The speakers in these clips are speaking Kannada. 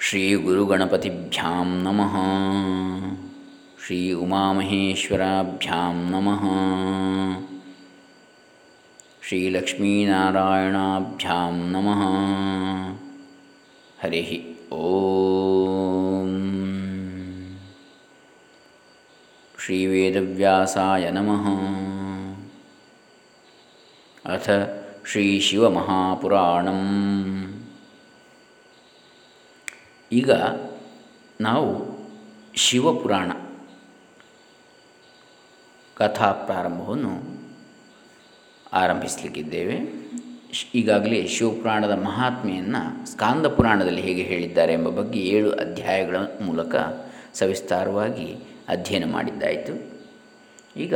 श्रीगुरुगणपतिभ्यां नमः श्री उमामहेश्वराभ्यां नमः श्रीलक्ष्मीनारायणाभ्यां नमः। हरिः ॐ। श्रीवेदव्यासाय नमः। अथ ಶ್ರೀ ಶಿವಮಹಾಪುರಾಣಂ ಈಗ ನಾವು ಶಿವಪುರಾಣ ಕಥಾ ಪ್ರಾರಂಭವನ್ನು ಆರಂಭಿಸಲಿಕ್ಕಿದ್ದೇವೆ. ಈಗಾಗಲೇ ಶಿವಪುರಾಣದ ಮಹಾತ್ಮೆಯನ್ನು ಸ್ಕಾಂದ ಪುರಾಣದಲ್ಲಿ ಹೇಗೆ ಹೇಳಿದ್ದಾರೆ ಎಂಬ ಬಗ್ಗೆ ಏಳು ಅಧ್ಯಾಯಗಳ ಮೂಲಕ ಸವಿಸ್ತಾರವಾಗಿ ಅಧ್ಯಯನ ಮಾಡಿದ್ದಾಯಿತು. ಈಗ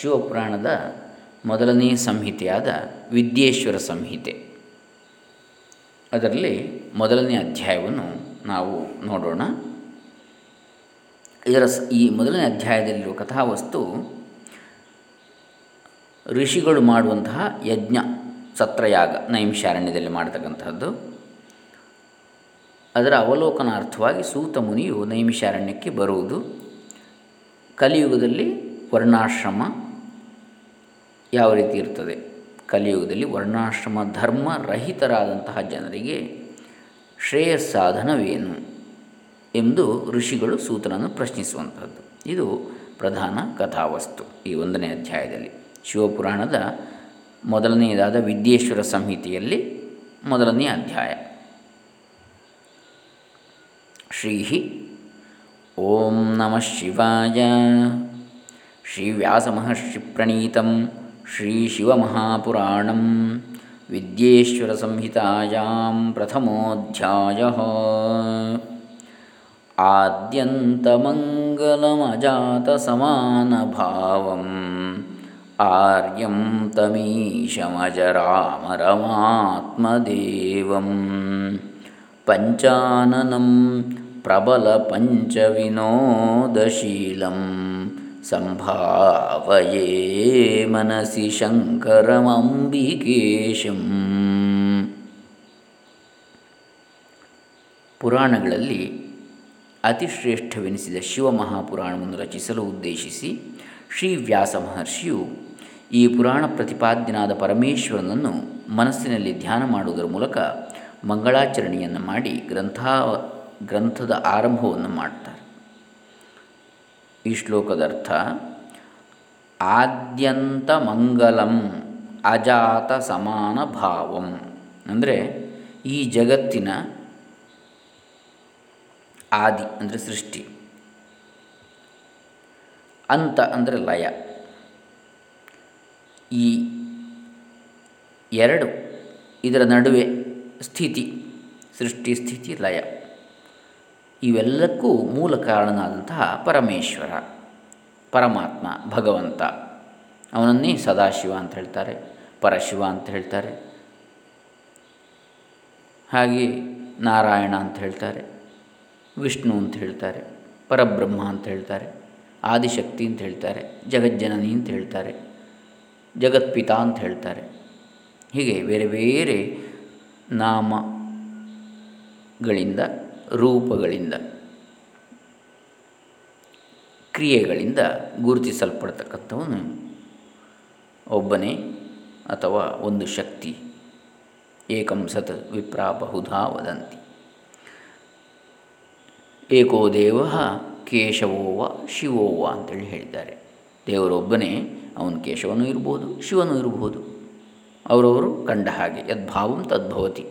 ಶಿವಪುರಾಣದ ಮೊದಲನೇ ಸಂಹಿತೆಯಾದ ವಿದ್ಯೇಶ್ವರ ಸಂಹಿತೆ. ಅದರಲ್ಲಿ ಮೊದಲನೇ ಅಧ್ಯಾಯವನ್ನು ನಾವು ನೋಡೋಣ. ಇದರ ಈ ಮೊದಲನೇ ಅಧ್ಯಾಯದಲ್ಲಿರುವ ಕಥಾವಸ್ತು ಋಷಿಗಳು ಮಾಡುವಂತಹ ಯಜ್ಞ, ಸತ್ರಯಾಗ, ನೈಮಿಷಾರಣ್ಯದಲ್ಲಿ ಮಾಡತಕ್ಕಂಥದ್ದು ಅದರ ಅವಲೋಕನಾರ್ಥವಾಗಿ ಸೂತ ಮುನಿಯು ನೈಮಿಷಾರಣ್ಯಕ್ಕೆ ಬರುವುದು. ಕಲಿಯುಗದಲ್ಲಿ ವರ್ಣಾಶ್ರಮ ಯಾವ ರೀತಿ ಇರ್ತದೆ? ಕಲಿಯುಗದಲ್ಲಿ ವರ್ಣಾಶ್ರಮ ಧರ್ಮ ರಹಿತರಾದಂತಹ ಜನರಿಗೆ ಶ್ರೇಯಸ್ಸಾಧನವೇನು ಎಂದು ಋಷಿಗಳು ಸೂತನನ್ನು ಪ್ರಶ್ನಿಸುವಂಥದ್ದು ಇದು ಪ್ರಧಾನ ಕಥಾವಸ್ತು ಈ ಒಂದನೇ ಅಧ್ಯಾಯದಲ್ಲಿ. ಶಿವಪುರಾಣದ ಮೊದಲನೆಯದಾದ ವಿದ್ಯೇಶ್ವರ ಸಂಹಿತೆಯಲ್ಲಿ ಮೊದಲನೇ ಅಧ್ಯಾಯ. ಶ್ರೀ ಓಂ ನಮಃ ಶಿವಾಯ. ಶ್ರೀವ್ಯಾಸಮಹರ್ಷಿಪ್ರಣೀತಂ श्रीशिवमहापुराणं विद्येश्वरसंहितायां प्रथमोऽध्यायः। आद्यन्तमङ्गलमजातसमानभावम् आर्यं तमीशमजरामरमात्मदेवं पञ्चाननं प्रबलपञ्चविनोदशीलम् सम्भावये मनसि शङ्करमम्बिकेशम् ಪುರಾಣಗಳಲ್ಲಿ ಅತಿ ಶ್ರೇಷ್ಠವೆನಿಸಿದ ಶಿವಮಹಾಪುರಾಣವನ್ನು ರಚಿಸಲು ಉದ್ದೇಶಿಸಿ ಶ್ರೀ ವ್ಯಾಸ ಮಹರ್ಷಿಯು ಈ ಪುರಾಣ ಪ್ರತಿಪಾದ್ಯನಾದ ಪರಮೇಶ್ವರನನ್ನು ಮನಸ್ಸಿನಲ್ಲಿ ಧ್ಯಾನ ಮಾಡುವುದರ ಮೂಲಕ ಮಂಗಳಾಚರಣೆಯನ್ನು ಮಾಡಿ ಗ್ರಂಥ ಗ್ರಂಥದ ಆರಂಭವನ್ನು ಮಾಡ್ತಾರೆ ಈ ಶ್ಲೋಕದ ಅರ್ಥ ಆದ್ಯಂತ ಮಂಗಲಂ ಅಜಾತ ಸಮಾನ ಭಾವಂ ಅಂದರೆ ಈ ಜಗತ್ತಿನ ಆದಿ, ಅಂದರೆ ಸೃಷ್ಟಿ. ಅಂತ ಅಂದರೆ ಲಯ. ಈ ಎರಡು ಇದರ ನಡುವೆ ಸ್ಥಿತಿ, ಸೃಷ್ಟಿ, ಸ್ಥಿತಿ, ಲಯ. ಇವೆಲ್ಲಕ್ಕೂ ಮೂಲ ಕಾರಣನಾದಂತಹ ಪರಮೇಶ್ವರ, ಪರಮಾತ್ಮ, ಭಗವಂತ. ಅವನನ್ನೇ ಸದಾಶಿವ ಅಂತ ಹೇಳ್ತಾರೆ, ಪರಶಿವ ಅಂತ ಹೇಳ್ತಾರೆ. ಹಾಗೆ ನಾರಾಯಣ ಅಂತ ಹೇಳ್ತಾರೆ, ವಿಷ್ಣು ಅಂತ ಹೇಳ್ತಾರೆ, ಪರಬ್ರಹ್ಮ ಅಂತ ಹೇಳ್ತಾರೆ, ಆದಿಶಕ್ತಿ ಅಂತ ಹೇಳ್ತಾರೆ, ಜಗಜ್ಜನನಿ ಅಂತ ಹೇಳ್ತಾರೆ, ಜಗತ್ಪಿತ ಅಂತ ಹೇಳ್ತಾರೆ. ಹೀಗೆ ಬೇರೆ ಬೇರೆ ನಾಮಗಳಿಂದ ರೂಪಗಳಿಂದ, ಕ್ರಿಯೆಗಳಿಂದ ಗುರುತಿಸಲ್ಪಡ್ತಕ್ಕಂಥವನು ಒಬ್ಬನೇ ಅಥವಾ ಒಂದು ಶಕ್ತಿ, ಏಕಂ ಸತ್ ವಿಪ್ರಾ ಬಹುಧಾ ವದಂತಿ. ಏಕೋ ದೇವ ಕೇಶವೋವ ಶಿವೋವ ಅಂತೇಳಿ ಹೇಳಿದ್ದಾರೆ. ದೇವರೊಬ್ಬನೇ ಅವನು ಕೇಶವನೂ ಇರ್ಬೋದು, ಶಿವನೂ ಇರ್ಬೋದು. ಅವರವರು ಕಂಡ ಹಾಗೆ, ಯದ್ಭಾವಂ ತದ್ಭವತಿ.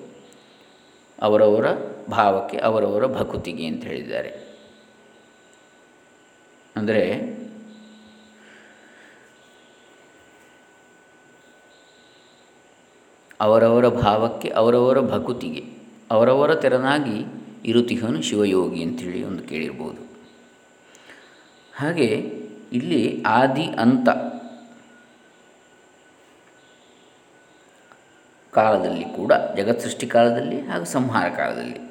ಅವರವರ ಭಾವಕ್ಕೆ ಅವರವರ ಭಕುತಿಗೆ ಅಂತ ಹೇಳಿದ್ದಾರೆ. ಅಂದರೆ ಅವರವರ ಭಾವಕ್ಕೆ ಅವರವರ ಭಕುತಿಗೆ ಅವರವರ ತೆರನಾಗಿ ಇರುತಿಹನು ಶಿವಯೋಗಿ ಅಂತೇಳಿ ಒಂದು ಕೇಳಿರ್ಬೋದು. ಹಾಗೆ ಇಲ್ಲಿ ಆದಿ ಅಂತ ಕಾಲದಲ್ಲಿ ಕೂಡ ಜಗತ್ ಸೃಷ್ಟಿ ಕಾಲದಲ್ಲಿ ಹಾಗೂ ಸಂಹಾರ ಕಾಲದಲ್ಲಿ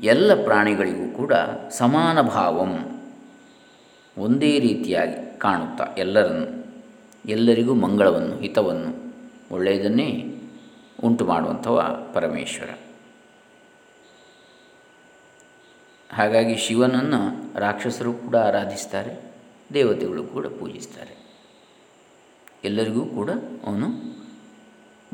ಎಲ್ಲ ಪ್ರಾಣಿಗಳಿಗೂ ಕೂಡ ಸಮಾನ ಭಾವಂ. ಒಂದೇ ರೀತಿಯಾಗಿ ಕಾಣುತ್ತಾ ಎಲ್ಲರನ್ನು, ಎಲ್ಲರಿಗೂ ಮಂಗಳವನ್ನು, ಹಿತವನ್ನು, ಒಳ್ಳೆಯದನ್ನೇ ಉಂಟು ಮಾಡುವಂಥವ ಪರಮೇಶ್ವರ. ಹಾಗಾಗಿ ಶಿವನನ್ನು ರಾಕ್ಷಸರು ಕೂಡ ಆರಾಧಿಸ್ತಾರೆ, ದೇವತೆಗಳು ಕೂಡ ಪೂಜಿಸ್ತಾರೆ. ಎಲ್ಲರಿಗೂ ಕೂಡ ಅವನು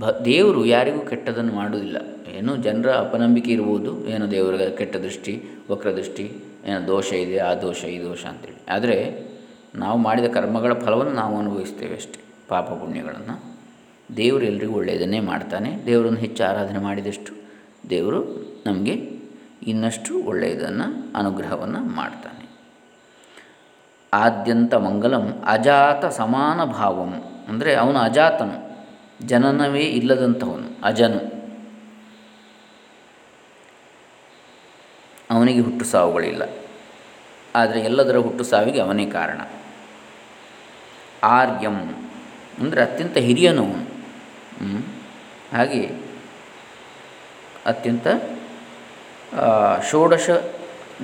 ಭ ದೇವರು ಯಾರಿಗೂ ಕೆಟ್ಟದನ್ನು ಮಾಡುವುದಿಲ್ಲ. ಏನು, ಜನರ ಅಪನಂಬಿಕೆ ಇರ್ಬೋದು, ಏನು ದೇವರ ಕೆಟ್ಟ ದೃಷ್ಟಿ ವಕ್ರದೃಷ್ಟಿ ಏನೋ ದೋಷ ಇದೆ, ಆ ದೋಷ, ಈ ದೋಷ ಅಂತೇಳಿ. ಆದರೆ ನಾವು ಮಾಡಿದ ಕರ್ಮಗಳ ಫಲವನ್ನು ನಾವು ಅನುಭವಿಸ್ತೇವೆ ಅಷ್ಟೇ, ಪಾಪ ಪುಣ್ಯಗಳನ್ನು. ದೇವರು ಎಲ್ರಿಗೂ ಒಳ್ಳೆಯದನ್ನೇ ಮಾಡ್ತಾನೆ, ದೇವರನ್ನು ಹೆಚ್ಚು ಆರಾಧನೆ ಮಾಡಿದಷ್ಟು ದೇವರು ನಮಗೆ ಇನ್ನಷ್ಟು ಒಳ್ಳೆಯದನ್ನು, ಅನುಗ್ರಹವನ್ನು ಮಾಡ್ತಾನೆ. ಆದ್ಯಂತ ಮಂಗಲಂ ಅಜಾತ ಸಮಾನ ಭಾವಂ. ಅಂದರೆ ಅವನು ಅಜಾತನು. ಜನನವೇ ಇಲ್ಲದಂಥವನು, ಅಜನು. ಅವನಿಗೆ ಹುಟ್ಟು ಸಾವುಗಳಿಲ್ಲ. ಆದರೆ ಎಲ್ಲದರ ಹುಟ್ಟು ಸಾವಿಗೆ ಅವನೇ ಕಾರಣ. ಆರ್ಯಂ ಅಂದರೆ ಅತ್ಯಂತ ಹಿರಿಯನು ಹಾಗೆ ಅತ್ಯಂತ ಷೋಡಶ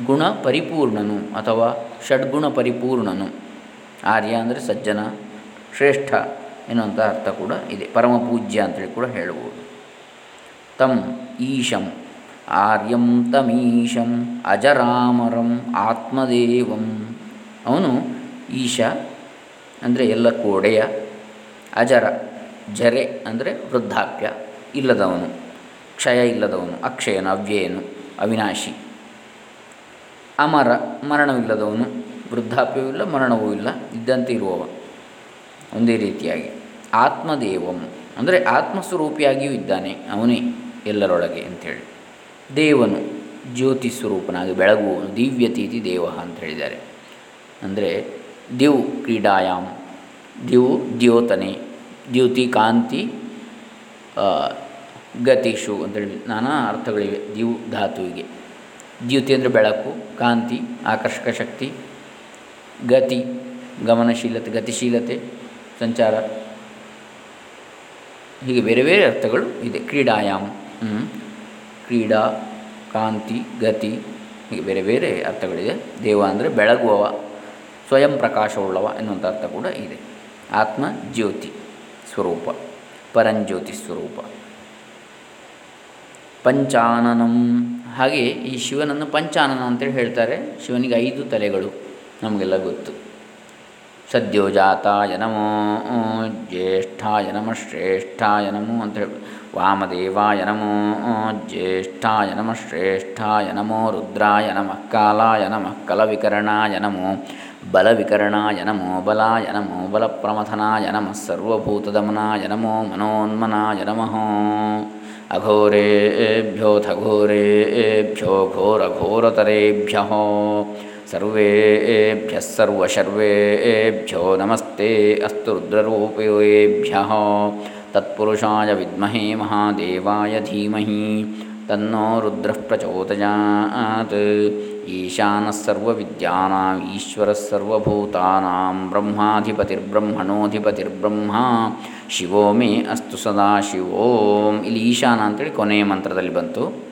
ಗುಣ ಪರಿಪೂರ್ಣನು ಅಥವಾ ಷಡ್ಗುಣ ಪರಿಪೂರ್ಣನು. ಆರ್ಯ ಅಂದರೆ ಸಜ್ಜನ ಶ್ರೇಷ್ಠ. ಎನ್ನುವಂಥ ಅರ್ಥ ಕೂಡ ಇದೆ. ಪರಮ ಪೂಜ್ಯ ಅಂತೇಳಿ ಕೂಡ ಹೇಳ್ಬೋದು. ತಮ್ ಈಶಂ ಆರ್ಯಂ ತಮೀಶಂ ಅಜರಾಮರಂ ಆತ್ಮದೇವಂ. ಅವನು ಈಶ ಅಂದರೆ ಎಲ್ಲ ಕೋಡೆಯ, ಅಜರ, ಜರೆ ಅಂದರೆ ವೃದ್ಧಾಪ್ಯ, ಇಲ್ಲದವನು, ಕ್ಷಯ ಇಲ್ಲದವನು, ಅಕ್ಷಯನು, ಅವ್ಯಯನು, ಅವಿನಾಶಿ. ಅಮರ, ಮರಣವಿಲ್ಲದವನು, ವೃದ್ಧಾಪ್ಯವೂ ಇಲ್ಲ, ಮರಣವೂ ಇಲ್ಲ, ಇದ್ದಂತೆ ಇರುವವ. ಒಂದೇ ರೀತಿಯಾಗಿ. ಆತ್ಮದೇವಂ. ಅಂದರೆ ಆತ್ಮಸ್ವರೂಪಿಯಾಗಿಯೂ ಇದ್ದಾನೆ ಅವನೇ ಎಲ್ಲರೊಳಗೆ ಅಂಥೇಳಿ. ದೇವನು ಜ್ಯೋತಿ ಸ್ವರೂಪನಾಗಿ ಬೆಳಗು ದಿವ್ಯತೀತಿ ದೇವ ಅಂತ ಹೇಳಿದ್ದಾರೆ. ಅಂದರೆ ದಿವ್ ಕ್ರೀಡಾಯಾಮ್ ದಿವ್ ದ್ಯೋತನೆ, ದ್ಯುತಿ ಕಾಂತಿ ಗತಿಷು ಅಂತೇಳಿ ನಾನಾ ಅರ್ಥಗಳಿವೆ ದಿವ್ ಧಾತುವಿಗೆ. ದ್ಯುತಿ ಅಂದರೆ ಬೆಳಕು, ಕಾಂತಿ, ಆಕರ್ಷಕ ಶಕ್ತಿ, ಗತಿ, ಗಮನಶೀಲತೆ, ಗತಿಶೀಲತೆ, ಸಂಚಾರ. ಹೀಗೆ ಬೇರೆ ಬೇರೆ ಅರ್ಥಗಳು ಇದೆ. ಕ್ರೀಡಾಯಾಮ್ ಕ್ರೀಡಾ, ಕಾಂತಿ, ಗತಿ, ಹೀಗೆ ಬೇರೆ ಬೇರೆ ಅರ್ಥಗಳಿದೆ. ದೇವ ಅಂದರೆ ಬೆಳಗುವವ, ಸ್ವಯಂ ಪ್ರಕಾಶವುಳ್ಳವ ಎನ್ನುವಂಥ ಅರ್ಥ ಕೂಡ ಇದೆ. ಆತ್ಮ ಜ್ಯೋತಿ ಸ್ವರೂಪ, ಪರಂಜ್ಯೋತಿ ಸ್ವರೂಪ. ಪಂಚಾನನಂ. ಹಾಗೆ ಈ ಶಿವನನ್ನು ಪಂಚಾನನ ಅಂತೇಳಿ ಹೇಳ್ತಾರೆ. ಶಿವನಿಗೆ ಐದು ತಲೆಗಳು ನಮಗೆಲ್ಲ ಗೊತ್ತು. ಸದ್ಯೋಜಾತಾಯ ನಮೋ ಜ್ಯೇಷ್ಠಾಯ ನಮಃ ಶ್ರೇಷ್ಠಾಯ ನಮೋ ಅಂತ ಹೇಳಿ. ವಾಮದೇವಾಯ ನಮೋ ಜ್ಯೇಷ್ಠಾಯ ನಮಃ ಶ್ರೇಷ್ಠಾಯ ನಮೋ ರುದ್ರಾಯ ನಮಃ ಕಾಲಾಯ ನಮಃ ಕಲವಿಕರಣಾಯ ನಮೋ ಬಲವಿಕರಣಾಯ ನಮೋ ಬಲಾಯ ನಮೋ ಬಲಪ್ರಮಥನಾಯ ನಮಃ ಸರ್ವಭೂತದಮನಾಯ ನಮೋ ಮನೋನ್ಮನಾಯ ನಮಃ. ಅಘೋರೇಭ್ಯೋಥ ಘೋರೇಭ್ಯೋ ಘೋರಘೋರತರೇಭ್ಯ. ಸರ್ವೇಭ್ಯ ಸರ್ವಶರ್ವೇಭ್ಯೋ ನಮಸ್ತೆ ಅಸ್ತು ರುದ್ರರೂಪೇಭ್ಯ ತತ್ಪುರುಷಾಯ ವಿದ್ಮಹೇ ಮಹಾದೇವಾಯ ಧೀಮಹಿ ತನ್ನೋ ರುದ್ರ ಪ್ರಚೋದಯಾತ್ ಈಶಾನಃ ಸರ್ವವಿದ್ಯಾನಾಂ ಈಶ್ವರಃ ಸರ್ವಭೂತಾನಾಂ ಬ್ರಹ್ಮಾಧಿಪತಿರ್ಬ್ರಹ್ಮಣೋಧಿಪತಿರ್ಬ್ರಹ್ಮ ಶಿವೋ ಮೇ ಅಸ್ತು ಸದಾ ಶಿವೋಂ ಇಲ್ಲಿ ಈಶಾನ ಅಂತೇಳಿ ಕೊನೆಯ ಮಂತ್ರದಲ್ಲಿ ಬಂತು.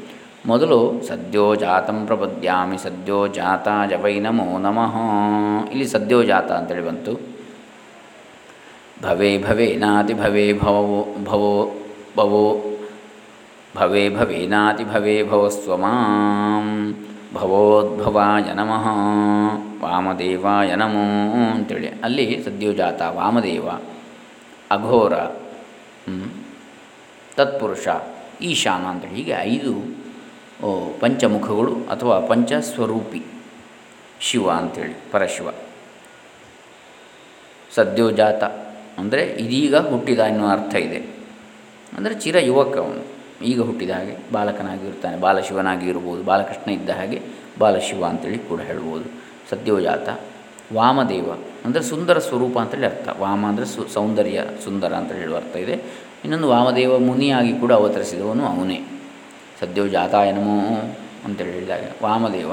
ಮೊದಲು ಸದ್ಯೋ ಜಾತಂ ಪ್ರಪದ್ಯಾಮಿ ಸದ್ಯೋ ಜಾತ ಜವೈ ನಮೋ ನಮಃ. ಇಲ್ಲಿ ಸದ್ಯೋ ಜಾತ ಅಂತೇಳಿ ಬಂತು. ಭವೇ ಭವೇ ನಾತಿ ಭವೇ ಭವೋ ಭವೋ ಭವೋ, ಭವೇ ಭವೇನಾತಿ ಭವೇ ಭವಸ್ವಮಾಂ. ಭವೋದ್ಭವಾಯ ನಮಃ, ವಾಮದೇವಾಯ ನಮೋ ಅಂತೇಳಿ. ಅಲ್ಲಿ ಸದ್ಯೋಜಾತ ವಾಮದೇವ, ಅಘೋರ ತತ್ಪುರುಷ, ಈಶಾನ ಅಂತೇಳಿ. ಹೀಗೆ ಐದು ಪಂಚಮುಖಗಳು ಅಥವಾ ಪಂಚಸ್ವರೂಪಿ. ಶಿವ ಅಂಥೇಳಿ ಪರಶಿವ. ಸದ್ಯೋಜಾತ. ಅಂದರೆ ಇದೀಗ ಹುಟ್ಟಿದ ಎನ್ನುವ ಅರ್ಥ ಇದೆ. ಅಂದರೆ ಚಿರ ಯುವಕ ಅವನು. ಈಗ ಹುಟ್ಟಿದ ಹಾಗೆ ಬಾಲಕನಾಗಿರ್ತಾನೆ, ಬಾಲಶಿವನಾಗಿ ಇರ್ಬೋದು, ಬಾಲಕೃಷ್ಣ ಇದ್ದ ಹಾಗೆ ಬಾಲಶಿವ ಅಂತೇಳಿ ಕೂಡ ಹೇಳ್ಬೋದು. ಸದ್ಯೋಜಾತ, ವಾಮದೇವ. ಅಂದರೆ ಸುಂದರ ಸ್ವರೂಪ ಅಂತೇಳಿ ಅರ್ಥ. ವಾಮ ಅಂದರೆ ಸು, ಸೌಂದರ್ಯ ಸುಂದರ ಅಂತ ಹೇಳುವ ಅರ್ಥ ಇದೆ. ಇನ್ನೊಂದು ವಾಮದೇವ ಮುನಿಯಾಗಿ ಕೂಡ ಅವತರಿಸಿದವನು ಅವನೇ. ಸದ್ಯೋಜಾತಾಯ ನಮೋ ಅಂತೇಳಿ ಹೇಳಿದಾಗ ವಾಮದೇವ,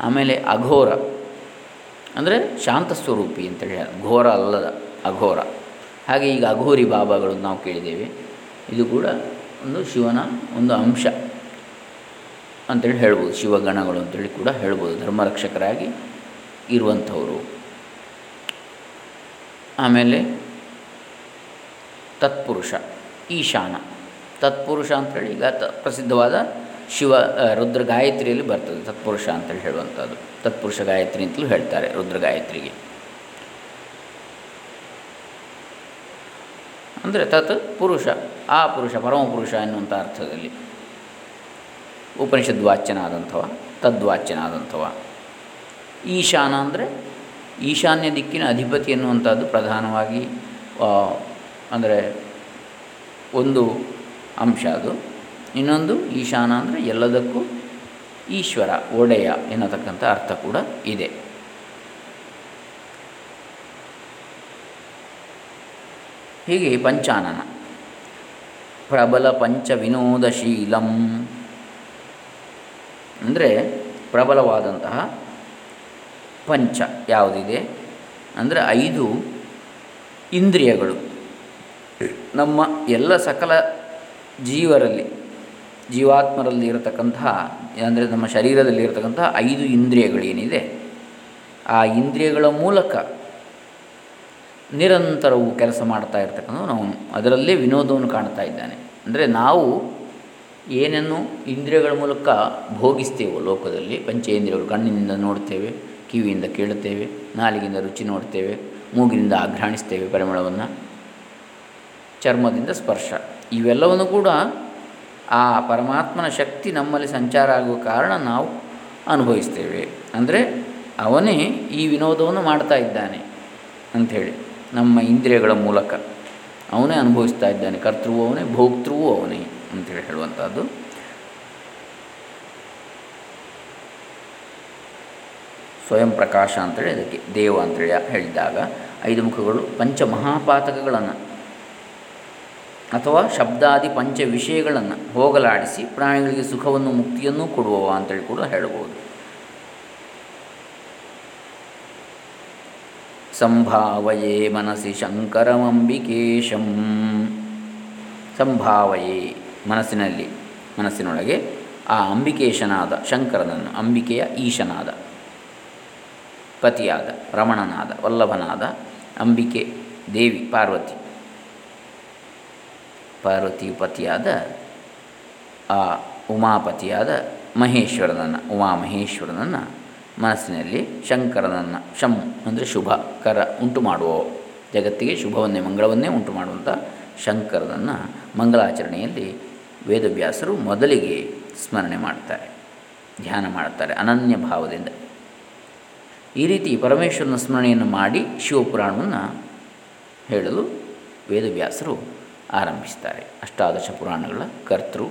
ಆಮೇಲೆ ಅಘೋರ. ಅಂದರೆ ಶಾಂತ ಸ್ವರೂಪಿ ಅಂತೇಳಿ ಘೋರ ಅಲ್ಲದ ಅಘೋರ. ಹಾಗೆ ಈಗ ಅಘೋರಿ ಬಾಬಾಗಳು ನಾವು ಕೇಳಿದ್ದೇವೆ. ಇದು ಕೂಡ ಒಂದು ಶಿವನ ಒಂದು ಅಂಶ ಅಂತೇಳಿ ಹೇಳ್ಬೋದು. ಶಿವಗಣಗಳು ಅಂತೇಳಿ ಕೂಡ ಹೇಳ್ಬೋದು. ಧರ್ಮರಕ್ಷಕರಾಗಿ ಇರುವಂಥವರು. ಆಮೇಲೆ ತತ್ಪುರುಷ, ಈಶಾನ. ತತ್ಪುರುಷ ಅಂತೇಳಿ ಈಗ ತ ಪ್ರಸಿದ್ಧವಾದ ಶಿವ ರುದ್ರ ಗಾಯತ್ರಿಯಲ್ಲಿ ಬರ್ತದೆ. ತತ್ಪುರುಷ ಅಂತೇಳಿ ಹೇಳುವಂಥದ್ದು. ತತ್ಪುರುಷ ಗಾಯತ್ರಿ ಅಂತಲೂ ಹೇಳ್ತಾರೆ ರುದ್ರ ಗಾಯತ್ರಿಗೆ. ಅಂದರೆ ತತ್ ಪುರುಷ, ಆ ಪುರುಷ ಪರಮಪುರುಷ ಎನ್ನುವಂಥ ಅರ್ಥದಲ್ಲಿ. ಉಪನಿಷದ್ವಾಚ್ಯನಾದಂಥವ, ತದ್ವಾಚ್ಯನಾದಂಥವ. ಈಶಾನ ಅಂದರೆ ಈಶಾನ್ಯ ದಿಕ್ಕಿನ ಅಧಿಪತಿ ಎನ್ನುವಂಥದ್ದು ಪ್ರಧಾನವಾಗಿ ಅಂದರೆ ಒಂದು ಅಂಶ ಅದು. ಇನ್ನೊಂದು ಈಶಾನ ಅಂದರೆ ಎಲ್ಲದಕ್ಕೂ ಈಶ್ವರ, ಒಡೆಯ ಎನ್ನತಕ್ಕಂಥ ಅರ್ಥ ಕೂಡ ಇದೆ. ಹೀಗೆ ಪಂಚಾನನ. ಪ್ರಬಲ ಪಂಚ ವಿನೋದಶೀಲಂ ಅಂದರೆ ಪ್ರಬಲವಾದಂತಹ ಪಂಚ ಯಾವುದಿದೆ? ಅಂದರೆ ಐದು ಇಂದ್ರಿಯಗಳು. ನಮ್ಮ ಎಲ್ಲ ಸಕಲ ಜೀವರಲ್ಲಿ, ಜೀವಾತ್ಮರಲ್ಲಿ ಇರತಕ್ಕಂತಹ, ಅಂದರೆ ನಮ್ಮ ಶರೀರದಲ್ಲಿ ಇರತಕ್ಕಂತಹ ಐದು ಇಂದ್ರಿಯಗಳೇನಿದೆ, ಆ ಇಂದ್ರಿಯಗಳ ಮೂಲಕ ನಿರಂತರವು ಕೆಲಸ ಮಾಡ್ತಾ ಇರ್ತಕ್ಕಂಥ ನಾವು. ಅದರಲ್ಲೇ ವಿನೋದವನ್ನು ಕಾಣ್ತಾ ಇದ್ದಾನೆ. ಅಂದರೆ ನಾವು ಏನನ್ನು ಇಂದ್ರಿಯಗಳ ಮೂಲಕ ಭೋಗಿಸ್ತೇವೋ ಲೋಕದಲ್ಲಿ ಪಂಚೇಂದ್ರಿಯಗಳು ಕಣ್ಣಿನಿಂದ ನೋಡ್ತೇವೆ, ಕಿವಿಯಿಂದ ಕೇಳುತ್ತೇವೆ, ನಾಲಿಗೆಯಿಂದ ರುಚಿ ನೋಡ್ತೇವೆ, ಮೂಗಿನಿಂದ ಆಘ್ರಾಣಿಸ್ತೇವೆ ಪರಿಮಳವನ್ನು, ಚರ್ಮದಿಂದ ಸ್ಪರ್ಶ. ಇವೆಲ್ಲವನ್ನು ಕೂಡ ಆ ಪರಮಾತ್ಮನ ಶಕ್ತಿ ನಮ್ಮಲ್ಲಿ ಸಂಚಾರ ಆಗುವ ಕಾರಣ ನಾವು ಅನುಭವಿಸ್ತೇವೆ. ಅಂದರೆ ಅವನೇ ಈ ವಿನೋದವನ್ನು ಮಾಡ್ತಾ ಇದ್ದಾನೆ ಅಂಥೇಳಿ ನಮ್ಮ ಇಂದ್ರಿಯಗಳ ಮೂಲಕ. ಅವನೇ ಅನುಭವಿಸ್ತಾ ಇದ್ದಾನೆ. ಕರ್ತೃವು ಅವನೇ, ಭೋಕ್ತೃವು ಅವನೇ ಅಂತೇಳಿ ಹೇಳುವಂಥದ್ದು. ಸ್ವಯಂ ಪ್ರಕಾಶ ಅಂತೇಳಿ ಅದಕ್ಕೆ ದೇವ ಅಂತೇಳಿ ಹೇಳಿದಾಗ ಐದು ಮುಖಗಳು ಪಂಚ ಮಹಾಪಾತಕಗಳನ್ನು ಅಥವಾ ಶಬ್ದಾದಿ ಪಂಚ ವಿಷಯಗಳನ್ನು ಹೋಗಲಾಡಿಸಿ ಪ್ರಾಣಿಗಳಿಗೆ ಸುಖವನ್ನು, ಮುಕ್ತಿಯನ್ನು ಕೊಡುವವ ಅಂತೇಳಿ ಕೂಡ ಹೇಳಬಹುದು ಸಂಭಾವಯೇ ಮನಸ್ಸಿ ಶಂಕರಮಂಬಿಕೇಶಂ. ಸಂಭಾವಯೇ ಮನಸ್ಸಿನಲ್ಲಿ, ಮನಸ್ಸಿನೊಳಗೆ ಆ ಅಂಬಿಕೇಶನಾದ ಶಂಕರನನ್ನು, ಅಂಬಿಕೆಯ ಈಶನಾದ ಪತಿಯಾದ ರಮಣನಾದ ವಲ್ಲಭನಾದ ಅಂಬಿಕೆ ದೇವಿ ಪಾರ್ವತಿ ಪಾರ್ವತಿ ಪತಿಯಾದ ಆ ಉಮಾಪತಿಯಾದ ಮಹೇಶ್ವರನನ್ನು, ಉಮಾಮಹೇಶ್ವರನನ್ನು ಮನಸ್ಸಿನಲ್ಲಿ ಶಂಕರನನ್ನು, ಶಂ ಅಂದರೆ ಶುಭ, ಕರ ಉಂಟು ಮಾಡುವ ಜಗತ್ತಿಗೆ ಶುಭವನ್ನೇ, ಮಂಗಳವನ್ನೇ ಉಂಟು ಮಾಡುವಂಥ ಶಂಕರನನ್ನು ಮಂಗಳಾಚರಣೆಯಲ್ಲಿ ವೇದವ್ಯಾಸರು ಮೊದಲಿಗೆ ಸ್ಮರಣೆ ಮಾಡ್ತಾರೆ, ಧ್ಯಾನ ಮಾಡ್ತಾರೆ ಅನನ್ಯ ಭಾವದಿಂದ. ಈ ರೀತಿ ಪರಮೇಶ್ವರನ ಸ್ಮರಣೆಯನ್ನು ಮಾಡಿ ಶಿವಪುರಾಣವನ್ನು ಹೇಳಲು ವೇದವ್ಯಾಸರು ಆರಂಭಿಸ್ತಾರೆ ಅಷ್ಟಾದಶ ಪುರಾಣಗಳ ಕರ್ತೃ,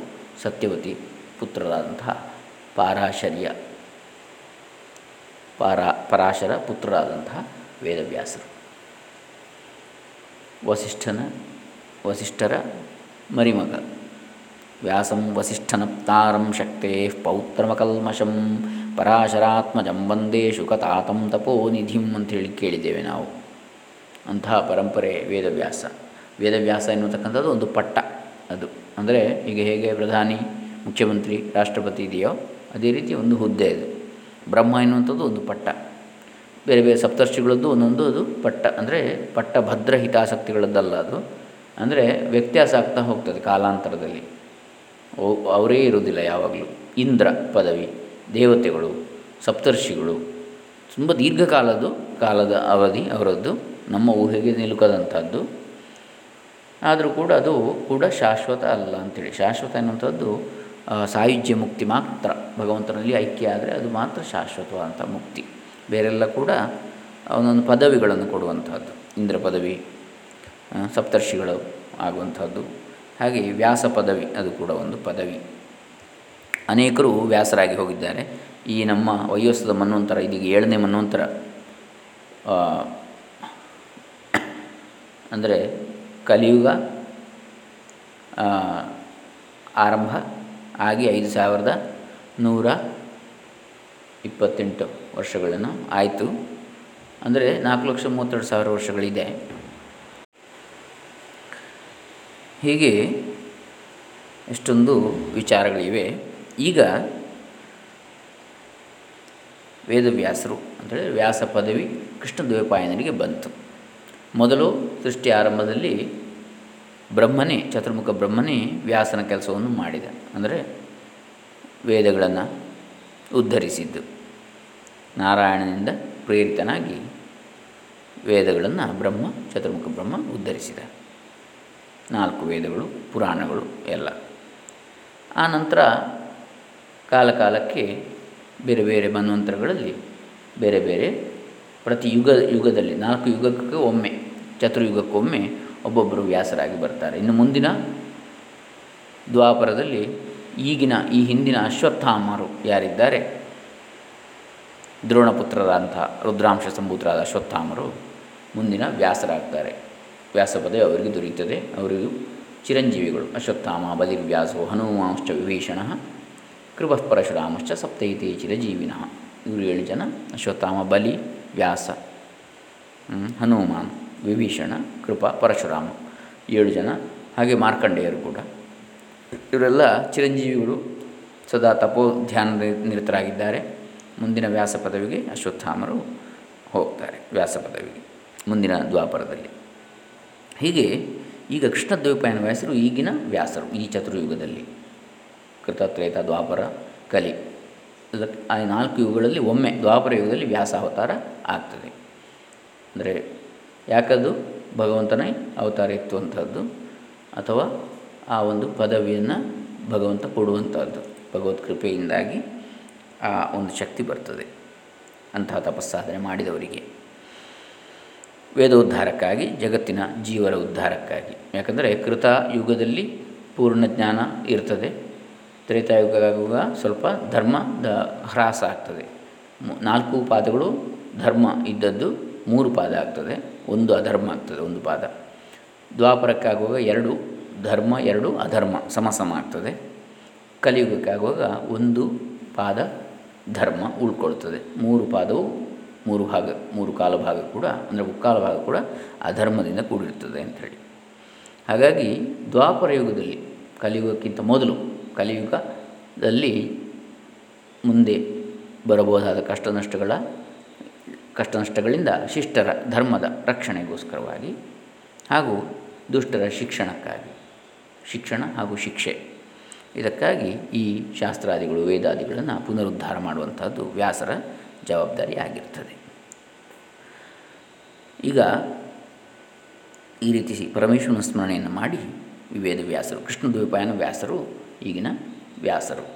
ಸತ್ಯವತಿ ಪುತ್ರರಾದಂತಹ ಪಾರಾಶರ್ಯ, ಪಾರಾ, ಪರಾಶರ ಪುತ್ರರಾದಂತಹ ವೇದವ್ಯಾಸರು. ವಸಿಷ್ಠನ, ವಸಿಷ್ಠರ ಮರಿಮಗ. ವ್ಯಾಸಂ ವಸಿಷ್ಠನಪ್ತಾರಂ ಶಕ್ತೇ ಪೌತ್ರಮಕಲ್ಮಷಂ ಪರಾಶರಾತ್ಮಜಂ ವಂದೇ ಶುಕತಾತಂ ಅಂತ ಹೇಳಿ ಕೇಳಿದ್ದೇವೆ ನಾವು. ಅಂತಹ ಪರಂಪರೆ ವೇದವ್ಯಾಸ. ವೇದವ್ಯಾಸ ಎನ್ನುತಕ್ಕಂಥದ್ದು ಒಂದು ಪಟ್ಟ ಅದು. ಅಂದರೆ ಈಗ ಹೇಗೆ ಪ್ರಧಾನಿ, ಮುಖ್ಯಮಂತ್ರಿ, ರಾಷ್ಟ್ರಪತಿ ಇದೆಯೋ ಅದೇ ರೀತಿ ಒಂದು ಹುದ್ದೆ ಇದೆ. ಬ್ರಹ್ಮ ಎನ್ನುವಂಥದ್ದು ಒಂದು ಪಟ್ಟ. ಬೇರೆ ಬೇರೆ ಸಪ್ತರ್ಷಿಗಳದ್ದು ಒಂದೊಂದು ಅದು ಪಟ್ಟ. ಅಂದರೆ ಪಟ್ಟ ಭದ್ರ ಹಿತಾಸಕ್ತಿಗಳದ್ದಲ್ಲ ಅದು. ಅಂದರೆ ವ್ಯತ್ಯಾಸ ಆಗ್ತಾ ಹೋಗ್ತದೆ ಕಾಲಾಂತರದಲ್ಲಿ. ಅವರೇ ಇರುವುದಿಲ್ಲ ಯಾವಾಗಲೂ. ಇಂದ್ರ ಪದವಿ, ದೇವತೆಗಳು, ಸಪ್ತರ್ಷಿಗಳು. ತುಂಬ ದೀರ್ಘಕಾಲದ್ದು ಕಾಲದ ಅವಧಿ ಅವರದ್ದು. ನಮ್ಮ ಊಹೆಗೆ ನಿಲುಕದಂಥದ್ದು. ಆದರೂ ಕೂಡ ಅದು ಕೂಡ ಶಾಶ್ವತ ಅಲ್ಲ ಅಂಥೇಳಿ ಶಾಶ್ವತ ಅನ್ನುವಂಥದ್ದು ಸಾಯುಜ್ಯ ಮುಕ್ತಿ ಮಾತ್ರ. ಭಗವಂತನಲ್ಲಿ ಐಕ್ಯ ಆದರೆ ಅದು ಮಾತ್ರ ಶಾಶ್ವತವಾದಂಥ ಮುಕ್ತಿ. ಬೇರೆಲ್ಲ ಕೂಡ ಒಂದೊಂದು ಪದವಿಗಳನ್ನು ಕೊಡುವಂಥದ್ದು. ಇಂದ್ರ ಪದವಿ ಸಪ್ತರ್ಷಿಗಳು ಆಗುವಂಥದ್ದು. ಹಾಗೆ ವ್ಯಾಸ ಪದವಿ ಅದು ಕೂಡ ಒಂದು ಪದವಿ. ಅನೇಕರು ವ್ಯಾಸರಾಗಿ ಹೋಗಿದ್ದಾರೆ. ಈ ನಮ್ಮ ವಯೋಸದ ಮನ್ವಂತರ, ಇದೀಗ ಏಳನೇ ಮನ್ವಂತರ ಅಂದರೆ ಕಲಿಯುಗ ಆರಂಭ ಆಗಿ ಐದು ಸಾವಿರದ ನೂರ ಇಪ್ಪತ್ತೆಂಟು ವರ್ಷಗಳನ್ನು ಆಯಿತು. ಅಂದರೆ ನಾಲ್ಕು ಲಕ್ಷ ಮೂವತ್ತೆರಡು ಸಾವಿರ ವರ್ಷಗಳಿದೆ. ಹೀಗೆ ಎಷ್ಟೊಂದು ವಿಚಾರಗಳಿವೆ. ಈಗ ವೇದವ್ಯಾಸರು ಅಂತೇಳಿ ವ್ಯಾಸ ಪದವಿ ಕೃಷ್ಣ ದ್ವೈಪಾಯನರಿಗೆ ಬಂತು. ಮೊದಲು ಸೃಷ್ಟಿ ಆರಂಭದಲ್ಲಿ ಬ್ರಹ್ಮನೇ, ಚತುರ್ಮುಖ ಬ್ರಹ್ಮನೇ ವ್ಯಾಸನ ಕೆಲಸವನ್ನು ಮಾಡಿದ. ಅಂದರೆ ವೇದಗಳನ್ನು ಉದ್ಧರಿಸಿದ್ದು. ನಾರಾಯಣನಿಂದ ಪ್ರೇರಿತನಾಗಿ ವೇದಗಳನ್ನು ಬ್ರಹ್ಮ, ಚತುರ್ಮುಖ ಬ್ರಹ್ಮ ಉದ್ಧರಿಸಿದ. ನಾಲ್ಕು ವೇದಗಳು, ಪುರಾಣಗಳು ಎಲ್ಲ. ಆ ನಂತರ ಕಾಲಕಾಲಕ್ಕೆ ಬೇರೆ ಬೇರೆ ಮನ್ವಂತರಗಳಲ್ಲಿ ಬೇರೆ ಬೇರೆ ಪ್ರತಿ ಯುಗ, ಯುಗದಲ್ಲಿ, ನಾಲ್ಕು ಯುಗಕ್ಕೆ ಒಮ್ಮೆ ಚತುರ್ಯುಗಕ್ಕೊಮ್ಮೆ ಒಬ್ಬೊಬ್ಬರು ವ್ಯಾಸರಾಗಿ ಬರ್ತಾರೆ. ಇನ್ನು ಮುಂದಿನ ದ್ವಾಪರದಲ್ಲಿ ಈಗಿನ, ಈ ಹಿಂದಿನ ಅಶ್ವತ್ಥಾಮರು ಯಾರಿದ್ದಾರೆ? ದ್ರೋಣಪುತ್ರರಾದಂಥ ರುದ್ರಾಂಶ ಸಂಭೂತರಾದ ಅಶ್ವತ್ಥಾಮರು ಮುಂದಿನ ವ್ಯಾಸರಾಗ್ತಾರೆ. ವ್ಯಾಸ ಪದವಿ ಅವರಿಗೆ ದೊರೆಯುತ್ತದೆ. ಅವರಿಗೂ ಚಿರಂಜೀವಿಗಳು, ಅಶ್ವತ್ಥಾಮ, ಬಲಿರ್ವ್ಯಾಸೋ, ಹನುಮಾಂಶ್ಚ ವಿಭೀಷಣ, ಕೃಪಃ ಪರಶುರಾಮಶ್ಚ ಸಪ್ತೈತೇ ಚಿರಜೀವಿನಃ. ಇವರು ಏಳು ಜನ ಅಶ್ವತ್ಥಾಮ, ಬಲಿ ವ್ಯಾಸ. ಹನುಮಾನ್, ವಿಭೀಷಣ, ಕೃಪಾ, ಪರಶುರಾಮ, ಏಳು ಜನ, ಹಾಗೆ ಮಾರ್ಕಂಡೇಯರು ಕೂಡ. ಇವರೆಲ್ಲ ಚಿರಂಜೀವಿಗಳು ಸದಾ ತಪೋ ಧ್ಯಾನ ನಿರತರಾಗಿದ್ದಾರೆ. ಮುಂದಿನ ವ್ಯಾಸ ಪದವಿಗೆ ಅಶ್ವತ್ಥಾಮರು ಹೋಗ್ತಾರೆ, ವ್ಯಾಸ ಪದವಿಗೆ, ಮುಂದಿನ ದ್ವಾಪರದಲ್ಲಿ. ಹೀಗೆ ಈಗ ಕೃಷ್ಣದ್ವೀಪಾಯನ ವ್ಯಾಸರು ಈಗಿನ ವ್ಯಾಸರು ಈ ಚತುರ್ಯುಗದಲ್ಲಿ. ಕೃತತ್ರೇತ ದ್ವಾಪರ, ಕಲಿ. ಆ ನಾಲ್ಕು ಯುಗಗಳಲ್ಲಿ ಒಮ್ಮೆ ದ್ವಾಪರ ಯುಗದಲ್ಲಿ ವ್ಯಾಸ ಅವತಾರ ಆಗ್ತದೆ. ಅಂದರೆ ಯಾಕದು ಭಗವಂತನೇ ಅವತಾರ ಎತ್ತುವಂಥದ್ದು ಅಥವಾ ಆ ಒಂದು ಪದವಿಯನ್ನು ಭಗವಂತ ಕೊಡುವಂಥದ್ದು ಭಗವತ್ ಕೃಪೆಯಿಂದಾಗಿ ಆ ಒಂದು ಶಕ್ತಿ ಬರ್ತದೆ ಅಂತಹ ತಪಸ್ಸಾಧನೆ ಮಾಡಿದವರಿಗೆ. ವೇದೋದ್ಧಾರಕ್ಕಾಗಿ, ಜಗತ್ತಿನ ಜೀವರ ಉದ್ಧಾರಕ್ಕಾಗಿ. ಯಾಕಂದರೆ ಕೃತ ಯುಗದಲ್ಲಿ ಪೂರ್ಣ ಜ್ಞಾನ ಇರ್ತದೆ. ತ್ರೇತಾಯುಗ ಸ್ವಲ್ಪ ಧರ್ಮದ ಹ್ರಾಸ ಆಗ್ತದೆ. ನಾಲ್ಕು ಪಾದಗಳು ಧರ್ಮ ಇದ್ದದ್ದು ಮೂರು ಪಾದ ಆಗ್ತದೆ. ಒಂದು ಅಧರ್ಮ ಆಗ್ತದೆ, ಒಂದು ಪಾದ. ದ್ವಾಪರಕ್ಕಾಗುವಾಗ ಎರಡು, ಧರ್ಮ ಎರಡು, ಅಧರ್ಮ ಸಮ ಸಮ ಆಗ್ತದೆ. ಕಲಿಯುಗಕ್ಕಾಗುವಾಗ ಒಂದು ಪಾದ ಧರ್ಮ ಉಳ್ಕೊಳ್ತದೆ. ಮೂರು ಪಾದವು ಮೂರು ಭಾಗ, ಮೂರು ಕಾಲ ಭಾಗ ಕೂಡ, ಅಂದರೆ ಉಕ್ಕಾಲ ಭಾಗ ಕೂಡ ಅಧರ್ಮದಿಂದ ಕೂಡಿರ್ತದೆ ಅಂಥೇಳಿ ಹಾಗಾಗಿ ದ್ವಾಪರ ಯುಗದಲ್ಲಿ ಕಲಿಯುಗಕ್ಕಿಂತ ಮೊದಲು ಕಲಿಯುಗದಲ್ಲಿ ಮುಂದೆ ಬರಬಹುದಾದ ಕಷ್ಟ ನಷ್ಟಗಳ ಕಷ್ಟ ನಷ್ಟಗಳಿಂದ ಶಿಷ್ಟರ ಧರ್ಮದ ರಕ್ಷಣೆಗೋಸ್ಕರವಾಗಿ ಹಾಗೂ ದುಷ್ಟರ ಶಿಕ್ಷಣಕ್ಕಾಗಿ, ಶಿಕ್ಷಣ ಹಾಗೂ ಶಿಕ್ಷೆ. ಇದಕ್ಕಾಗಿ ಈ ಶಾಸ್ತ್ರಾದಿಗಳು, ವೇದಾದಿಗಳನ್ನು ಪುನರುದ್ಧಾರ ಮಾಡುವಂಥದ್ದು ವ್ಯಾಸರ ಜವಾಬ್ದಾರಿ ಆಗಿರ್ತದೆ. ಈಗ ಈ ರೀತಿ ಪರಮೇಶ್ವರನ ಸ್ಮರಣೆಯನ್ನು ಮಾಡಿ ವೇದವ್ಯಾಸರು ಕೃಷ್ಣ ದ್ವೈಪಾಯನ ವ್ಯಾಸರು ಈಗಿನ ವ್ಯಾಸರು.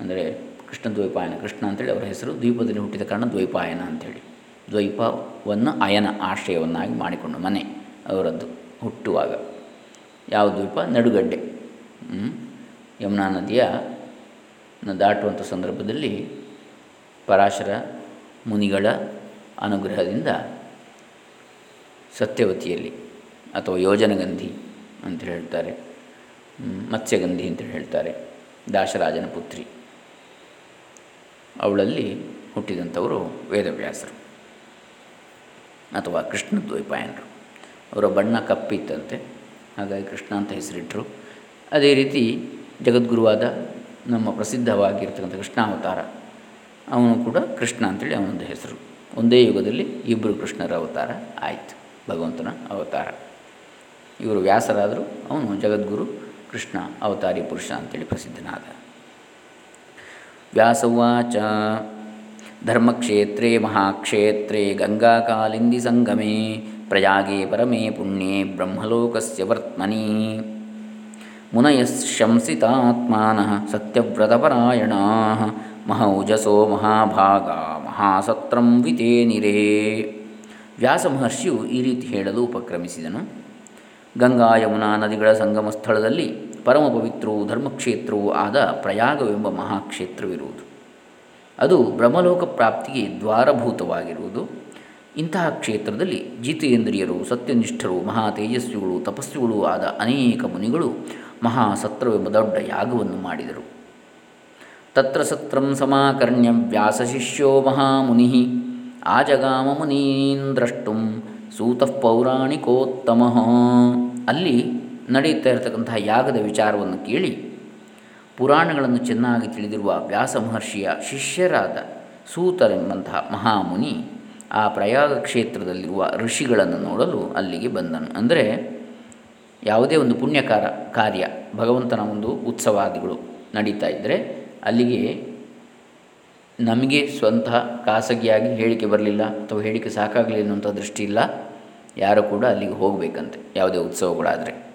ಅಂದರೆ ಕೃಷ್ಣ ದ್ವೈಪಾಯನ, ಕೃಷ್ಣ ಅಂತೇಳಿ ಅವರ ಹೆಸರು ದ್ವೀಪದಲ್ಲಿ ಹುಟ್ಟಿದ ಕಾರಣ ದ್ವೈಪಾಯನ ಅಂಥೇಳಿ ದ್ವೈಪವನ್ನು ಅಯನ ಆಶ್ರಯವನ್ನಾಗಿ ಮಾಡಿಕೊಂಡು ಮನೆ ಅವರದ್ದು ಹುಟ್ಟುವಾಗ. ಯಾವ ದ್ವೀಪ? ನಡುಗಡ್ಡೆ. ಯಮುನಾ ನದಿಯ ದಾಟುವಂಥ ಸಂದರ್ಭದಲ್ಲಿ ಪರಾಶರ ಮುನಿಗಳ ಅನುಗ್ರಹದಿಂದ ಸತ್ಯವತಿಯಲ್ಲಿ ಅಥವಾ ಯೋಜನಗಂಧಿ ಅಂತ ಹೇಳ್ತಾರೆ. ಮತ್ಸ್ಯಗಂಧಿ ಅಂತೇಳಿ ಹೇಳ್ತಾರೆ, ದಾಶರಾಜನ ಪುತ್ರಿ. ಅವಳಲ್ಲಿ ಹುಟ್ಟಿದಂಥವರು ವೇದವ್ಯಾಸರು ಅಥವಾ ಕೃಷ್ಣ ದ್ವೈಪಾಯನರು ಅವರ ಬಣ್ಣ ಕಪ್ಪಿತ್ತಂತೆ, ಹಾಗಾಗಿ ಕೃಷ್ಣ ಅಂತ ಹೆಸರಿಟ್ಟರು ಅದೇ ರೀತಿ ಜಗದ್ಗುರುವಾದ ನಮ್ಮ ಪ್ರಸಿದ್ಧವಾಗಿರ್ತಕ್ಕಂಥ ಕೃಷ್ಣಾವತಾರ, ಅವನು ಕೂಡ ಕೃಷ್ಣ ಅಂತೇಳಿ ಅವನೊಂದು ಹೆಸರು. ಒಂದೇ ಯುಗದಲ್ಲಿ ಇಬ್ಬರು ಕೃಷ್ಣರ ಅವತಾರ ಆಯಿತು, ಭಗವಂತನ ಅವತಾರ. ಇವರು ವ್ಯಾಸರಾದರು, ಅವನು ಜಗದ್ಗುರು. ಕೃಷ್ಣ, ಅವತಾರಿ ಪುರುಷ ಅಂತೇಳಿ ಪ್ರಸಿದ್ಧನಾದ. ವ್ಯಾಸವಾಚ, ಧರ್ಮಕ್ಷೇತ್ರೇ ಮಹಾಕ್ಷೇತ್ರೇ ಗಂಗಾಕಾಲಿಂದಿ ಸಂಗಮೇ ಪ್ರಯಾಗೇ ಪರಮೇ ಪುಣ್ಯೇ ಬ್ರಹ್ಮಲೋಕಸ್ಯ ವರ್ತ್ಮನಿ. ಮುನಯಶಂಸಿತಾತ್ಮಾನಃ ಸತ್ಯವ್ರತಪರಾಯಣ, ಮಹೌಜಸೋ ಮಹಾಭಾಗ ಮಹಾಸತ್ರಂ ವಿತೇನಿರೇ. ವ್ಯಾಸ ಮಹರ್ಷಿಯು ಈ ರೀತಿ ಹೇಳಲು ಉಪಕ್ರಮಿಸಿದನು. ಗಂಗಾ ಯಮುನಾ ನದಿಗಳ ಸಂಗಮ ಸ್ಥಳದಲ್ಲಿ ಪರಮ ಪವಿತ್ರವೂ ಧರ್ಮಕ್ಷೇತ್ರವೂ ಆದ ಪ್ರಯಾಗವೆಂಬ ಮಹಾಕ್ಷೇತ್ರವಿರುವುದು. ಅದು ಬ್ರಹ್ಮಲೋಕ ಪ್ರಾಪ್ತಿಗೆ ದ್ವಾರಭೂತವಾಗಿರುವುದು. ಇಂತಹ ಕ್ಷೇತ್ರದಲ್ಲಿ ಜಿತೇಂದ್ರಿಯರು, ಸತ್ಯನಿಷ್ಠರು ಮಹಾ ತೇಜಸ್ವಿಗಳು ತಪಸ್ವಿಗಳು ಆದ ಅನೇಕ ಮುನಿಗಳು ಮಹಾಸತ್ರವೆಂಬ ದೊಡ್ಡ ಯಾಗವನ್ನು ಮಾಡಿದರು. ತತ್ರ ಸತ್ರಂ ಸಮಾಕರ್ಣ್ಯ ವ್ಯಾಸಶಿಷ್ಯೋ ಮಹಾಮುನಿ. ಆಜಗಾಮ ಮುನೀನ್ ದ್ರಷ್ಟುಂ ಸೂತಃ ಪೌರಾಣಿಕೋತ್ತಮ. ಅಲ್ಲಿ ನಡೆಯುತ್ತಾ ಇರತಕ್ಕಂತಹ ಯಾಗದ ವಿಚಾರವನ್ನು ಕೇಳಿ ಪುರಾಣಗಳನ್ನು ಚೆನ್ನಾಗಿ ತಿಳಿದಿರುವ ವ್ಯಾಸ ಮಹರ್ಷಿಯ ಶಿಷ್ಯರಾದ ಸೂತರೆಂಬಂತಹ ಮಹಾಮುನಿ ಆ ಪ್ರಯಾಗ ಕ್ಷೇತ್ರದಲ್ಲಿರುವ ಋಷಿಗಳನ್ನು ನೋಡಲು ಅಲ್ಲಿಗೆ ಬಂದನು. ಅಂದರೆ ಯಾವುದೇ ಒಂದು ಪುಣ್ಯಕಾರ ಕಾರ್ಯ, ಭಗವಂತನ ಒಂದು ಉತ್ಸವಾದಿಗಳು ನಡೀತಾ ಇದ್ದರೆ ಅಲ್ಲಿಗೆ ನಮಗೆ ಸ್ವಂತ ಖಾಸಗಿಯಾಗಿ ಹೇಳಿಕೆ ಬರಲಿಲ್ಲ ಅಥವಾ ಹೇಳಿಕೆ ಸಾಕಾಗಲಿ ಅನ್ನುವಂಥ ದೃಷ್ಟಿ ಇಲ್ಲ. ಯಾರು ಕೂಡ ಅಲ್ಲಿಗೆ ಹೋಗಬೇಕಂತೆ. ಯಾವುದೇ ಉತ್ಸವಗಳಾದರೆ.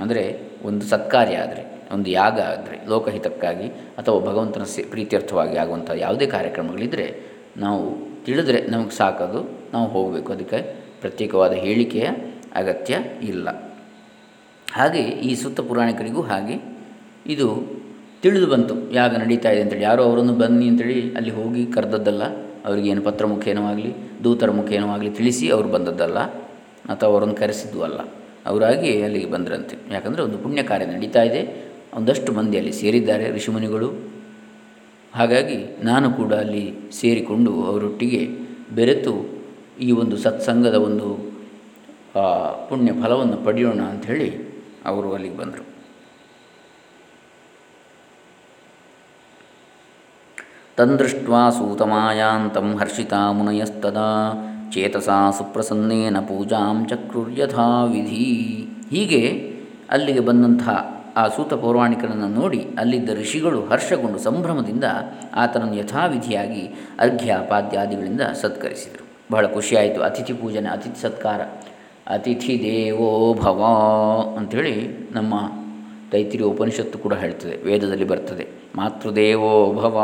ಅಂದರೆ ಒಂದು ಸತ್ಕಾರ್ಯ ಆದರೆ, ಒಂದು ಯಾಗ ಆದರೆ, ಲೋಕಹಿತಕ್ಕಾಗಿ ಅಥವಾ ಭಗವಂತನ ಸೇ, ಪ್ರೀತ್ಯರ್ಥವಾಗಿ ಆಗುವಂಥ ಯಾವುದೇ ಕಾರ್ಯಕ್ರಮಗಳಿದ್ದರೆ ನಾವು ತಿಳಿದ್ರೆ ನಮಗೆ ಸಾಕೋದು, ನಾವು ಹೋಗಬೇಕು. ಅದಕ್ಕೆ ಪ್ರತ್ಯೇಕವಾದ ಹೇಳಿಕೆಯ ಅಗತ್ಯ ಇಲ್ಲ. ಹಾಗೆ ಈ ಸುತ್ತ ಪುರಾಣಿಕರಿಗೂ ಹಾಗೆ ಇದು ತಿಳಿದು ಬಂತು. ಯಾಗ ನಡೀತಾ ಇದೆ ಅಂತೇಳಿ. ಯಾರೋ ಅವರನ್ನು ಬನ್ನಿ ಅಂತೇಳಿ ಅಲ್ಲಿ ಹೋಗಿ ಕರೆದದ್ದಲ್ಲ. ಅವರಿಗೇನು ಪತ್ರ ಮುಖೇನೋ ಆಗಲಿ, ದೂತರ ಮುಖೇನೋ ಆಗಲಿ ತಿಳಿಸಿ ಅವರು ಬಂದದ್ದಲ್ಲ. ಅಥವಾ ಅವರನ್ನು ಕರೆಸಿದ್ದು ಅಲ್ಲ. ಅವರಾಗಿ ಅಲ್ಲಿಗೆ ಬಂದರಂತೆ. ಯಾಕಂದರೆ ಒಂದು ಪುಣ್ಯ ಕಾರ್ಯ ನಡೀತಾ ಇದೆ. ಒಂದಷ್ಟು ಮಂದಿ ಅಲ್ಲಿ ಸೇರಿದ್ದಾರೆ ಋಷಿಮುನಿಗಳು. ಹಾಗಾಗಿ ನಾನು ಕೂಡ ಅಲ್ಲಿ ಸೇರಿಕೊಂಡು ಅವರೊಟ್ಟಿಗೆ ಬೆರೆತು ಈ ಒಂದು ಸತ್ಸಂಗದ ಒಂದು ಪುಣ್ಯ ಫಲವನ್ನು ಪಡೆಯೋಣ ಅಂಥೇಳಿ ಅವರು ಅಲ್ಲಿಗೆ ಬಂದರು. ತಂದೃಷ್ಟ್ವಾ ಸೂತಮಾಯಾಂತಂ ಹರ್ಷಿತಾ ಮುನಯಸ್ತದಾ, ಚೇತಸಾ ಸುಪ್ರಸನ್ನೇನ ಪೂಜಾಂ ಚಕ್ರುರ್ಯಥಾ ವಿಧಿ. ಹೀಗೆ ಅಲ್ಲಿಗೆ ಬಂದಂತಹ ಆ ಸೂತ ಪೌರಾಣಿಕರನ್ನು ನೋಡಿ ಅಲ್ಲಿದ್ದ ಋಷಿಗಳು ಹರ್ಷಗೊಂಡು ಸಂಭ್ರಮದಿಂದ ಆತನನ್ನು ಯಥಾವಿಧಿಯಾಗಿ ಅರ್ಘ್ಯ ಪಾದ್ಯಾದಿಗಳಿಂದ ಸತ್ಕರಿಸಿದರು. ಬಹಳ ಖುಷಿಯಾಯಿತು. ಅತಿಥಿ ಪೂಜನೆ, ಅತಿಥಿ ಸತ್ಕಾರ. ಅತಿಥಿ ದೇವೋ ಭವ ಅಂಥೇಳಿ ನಮ್ಮ ತೈತಿರಿ ಉಪನಿಷತ್ತು ಕೂಡ ಹೇಳ್ತದೆ. ವೇದದಲ್ಲಿ ಬರ್ತದೆ. ಮಾತೃದೇವೋ ಭವ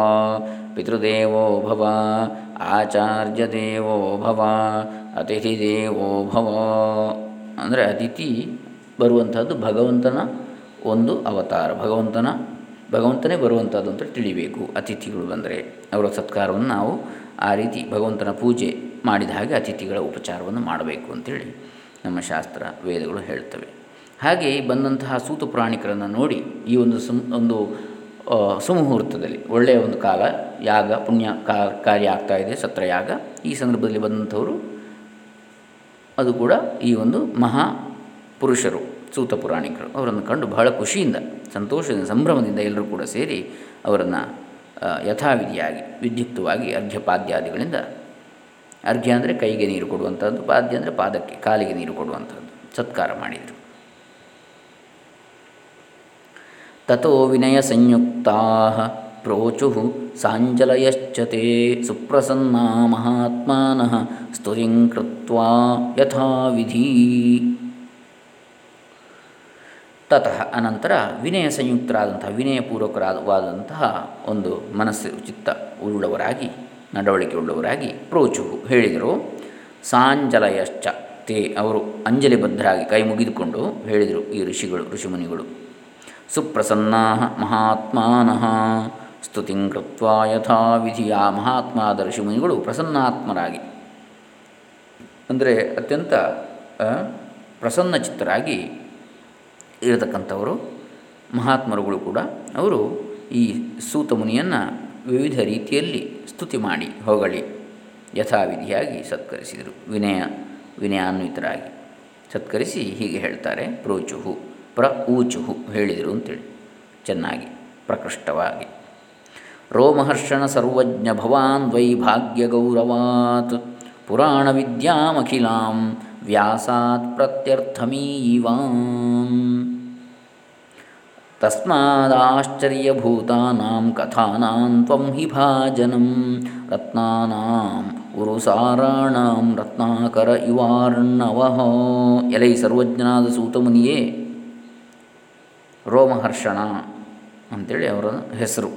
ಪಿತೃದೇವೋ ಭವ ಆಚಾರ್ಯ ದೇವೋ ಭವ ಅತಿಥಿ ದೇವೋ ಭವ ಅಂದರೆ ಅತಿಥಿ ಬರುವಂಥದ್ದು ಭಗವಂತನ ಒಂದು ಅವತಾರ, ಭಗವಂತನ, ಭಗವಂತನೇ ಬರುವಂಥದ್ದು ಅಂತ ತಿಳಿಬೇಕು ಅತಿಥಿಗಳು ಬಂದರೆ. ಅವರ ಸತ್ಕಾರವನ್ನು ನಾವು ಆ ರೀತಿ ಭಗವಂತನ ಪೂಜೆ ಮಾಡಿದ ಹಾಗೆ ಅತಿಥಿಗಳ ಉಪಚಾರವನ್ನು ಮಾಡಬೇಕು ಅಂತೇಳಿ ನಮ್ಮ ಶಾಸ್ತ್ರ, ವೇದಗಳು ಹೇಳ್ತವೆ. ಹಾಗೆ ಬಂದಂತಹ ಸೂತು ಪ್ರಾಣಿಕರನ್ನು ನೋಡಿ ಈ ಒಂದು ಸುಮ್ ಒಂದು ಸುಮುಹೂರ್ತದಲ್ಲಿ ಒಳ್ಳೆಯ ಒಂದು ಕಾಲ, ಯಾಗ, ಪುಣ್ಯ ಕಾರ್ಯ ಆಗ್ತಾ ಇದೆ ಸತ್ರ ಯಾಗ ಈ ಸಂದರ್ಭದಲ್ಲಿ ಬಂದಂಥವರು ಅದು ಕೂಡ ಈ ಒಂದು ಮಹಾ ಪುರುಷರು, ಸೂತ ಪುರಾಣಿಕರು. ಅವರನ್ನು ಕಂಡು ಬಹಳ ಖುಷಿಯಿಂದ, ಸಂತೋಷದಿಂದ, ಸಂಭ್ರಮದಿಂದ ಎಲ್ಲರೂ ಕೂಡ ಸೇರಿ ಅವರನ್ನು ಯಥಾವಿಧಿಯಾಗಿ, ವಿದ್ಯುಕ್ತವಾಗಿ ಅರ್ಘ್ಯಪಾದ್ಯಾದಿಗಳಿಂದ, ಅರ್ಘ್ಯ ಅಂದರೆ ಕೈಗೆ ನೀರು ಕೊಡುವಂಥದ್ದು ಪಾದ್ಯ ಅಂದರೆ ಪಾದಕ್ಕೆ, ಕಾಲಿಗೆ ನೀರು ಕೊಡುವಂಥದ್ದು ಸತ್ಕಾರ ಮಾಡಿದರು. ತಥೋ ವಿನಯ ಸಂಯುಕ್ತಾ ಪ್ರೋಚು ಸಾಂಜಲಯಶ್ಚತೆ ಸುಪ್ರಸನ್ನ ಮಹಾತ್ಮಾನಃ ಸ್ತುತಿಂ ಕೃತ್ವಾ ಯಥಾವಿಧಿ ತತಃ ಅನಂತರ ವಿನಯ ಸಂಯುಕ್ತರಾದಂತಹ ವಿನಯಪೂರ್ವಕರಾದವಾದಂತಹ ಒಂದು ಮನಸ್ಸು, ಚಿತ್ತ ಉಳ್ಳವರಾಗಿ, ನಡವಳಿಕೆ ಉಳ್ಳವರಾಗಿ ಪ್ರೋಚು ಹೇಳಿದರು. ಸಾಂಜಲಯಶ್ಚ, ತೇ ಅವರು ಅಂಜಲಿಬದ್ಧರಾಗಿ ಕೈ ಮುಗಿದುಕೊಂಡು ಹೇಳಿದರು ಈ ಋಷಿಗಳು, ಋಷಿಮುನಿಗಳು. ಸುಪ್ರಸನ್ನಾ ಮಹಾತ್ಮಾನಃ ಸ್ತುತಿಂಕೃತ್ವ ಯಥಾ ವಿಧಿಯ ಮಹಾತ್ಮ ಋಷಿಮುನಿಗಳು ಪ್ರಸನ್ನಾತ್ಮರಾಗಿ ಅಂದರೆ ಅತ್ಯಂತ ಪ್ರಸನ್ನ ಚಿತ್ತರಾಗಿ ಇರತಕ್ಕಂಥವರು ಮಹಾತ್ಮರುಗಳು ಕೂಡ. ಅವರು ಈ ಸೂತ ಮುನಿಯನ್ನು ವಿವಿಧ ರೀತಿಯಲ್ಲಿ ಸ್ತುತಿ ಮಾಡಿ, ಹೊಗಳಿ, ಯಥಾವಿಧಿಯಾಗಿ ಸತ್ಕರಿಸಿದರು. ವಿನಯ, ವಿನಯಾನ್ವಿತರಾಗಿ ಸತ್ಕರಿಸಿ ಹೀಗೆ ಹೇಳ್ತಾರೆ, ಪ್ರೋಚುಹು. ಪ್ರ ಊಚುಹು ಹೇಳಿದರು ಅಂತೇಳಿ. ಚೆನ್ನಾಗಿ, ಪ್ರಕೃಷ್ಟವಾಗಿ. ರೋಮಹರ್ಷಣ ಸರ್ವಜ್ಞ ಭವಾನ್ ದ್ವೈ ಭಾಗ್ಯ ಗೌರವಾತ್. ಪುರಾಣ ವಿದ್ಯಾಮಖಿಲಾಂ ವ್ಯಾಸಾತ್ ಪ್ರತ್ಯರ್ಥಮೀವಾಂ. ತಸ್ಮಾದಾಶ್ಚರ್ಯಭೂತಾನಾಂ ಕಥಾನಾಂ ತ್ವಂ ಹಿ ಭಾಜನಂ. ರತ್ನಾನಾಂ ಉರುಸಾರಾಣಾಂ ರತ್ನಾಕರ ಇವಾರ್ಣವಃ. ಎಲೈ ಸರ್ವಜ್ಞನಾದ ಸೂತಮುನಿಯೇ ರೋಮಹರ್ಷಣ ಅಂಥೇಳಿ ಅವರ ಹೆಸರು.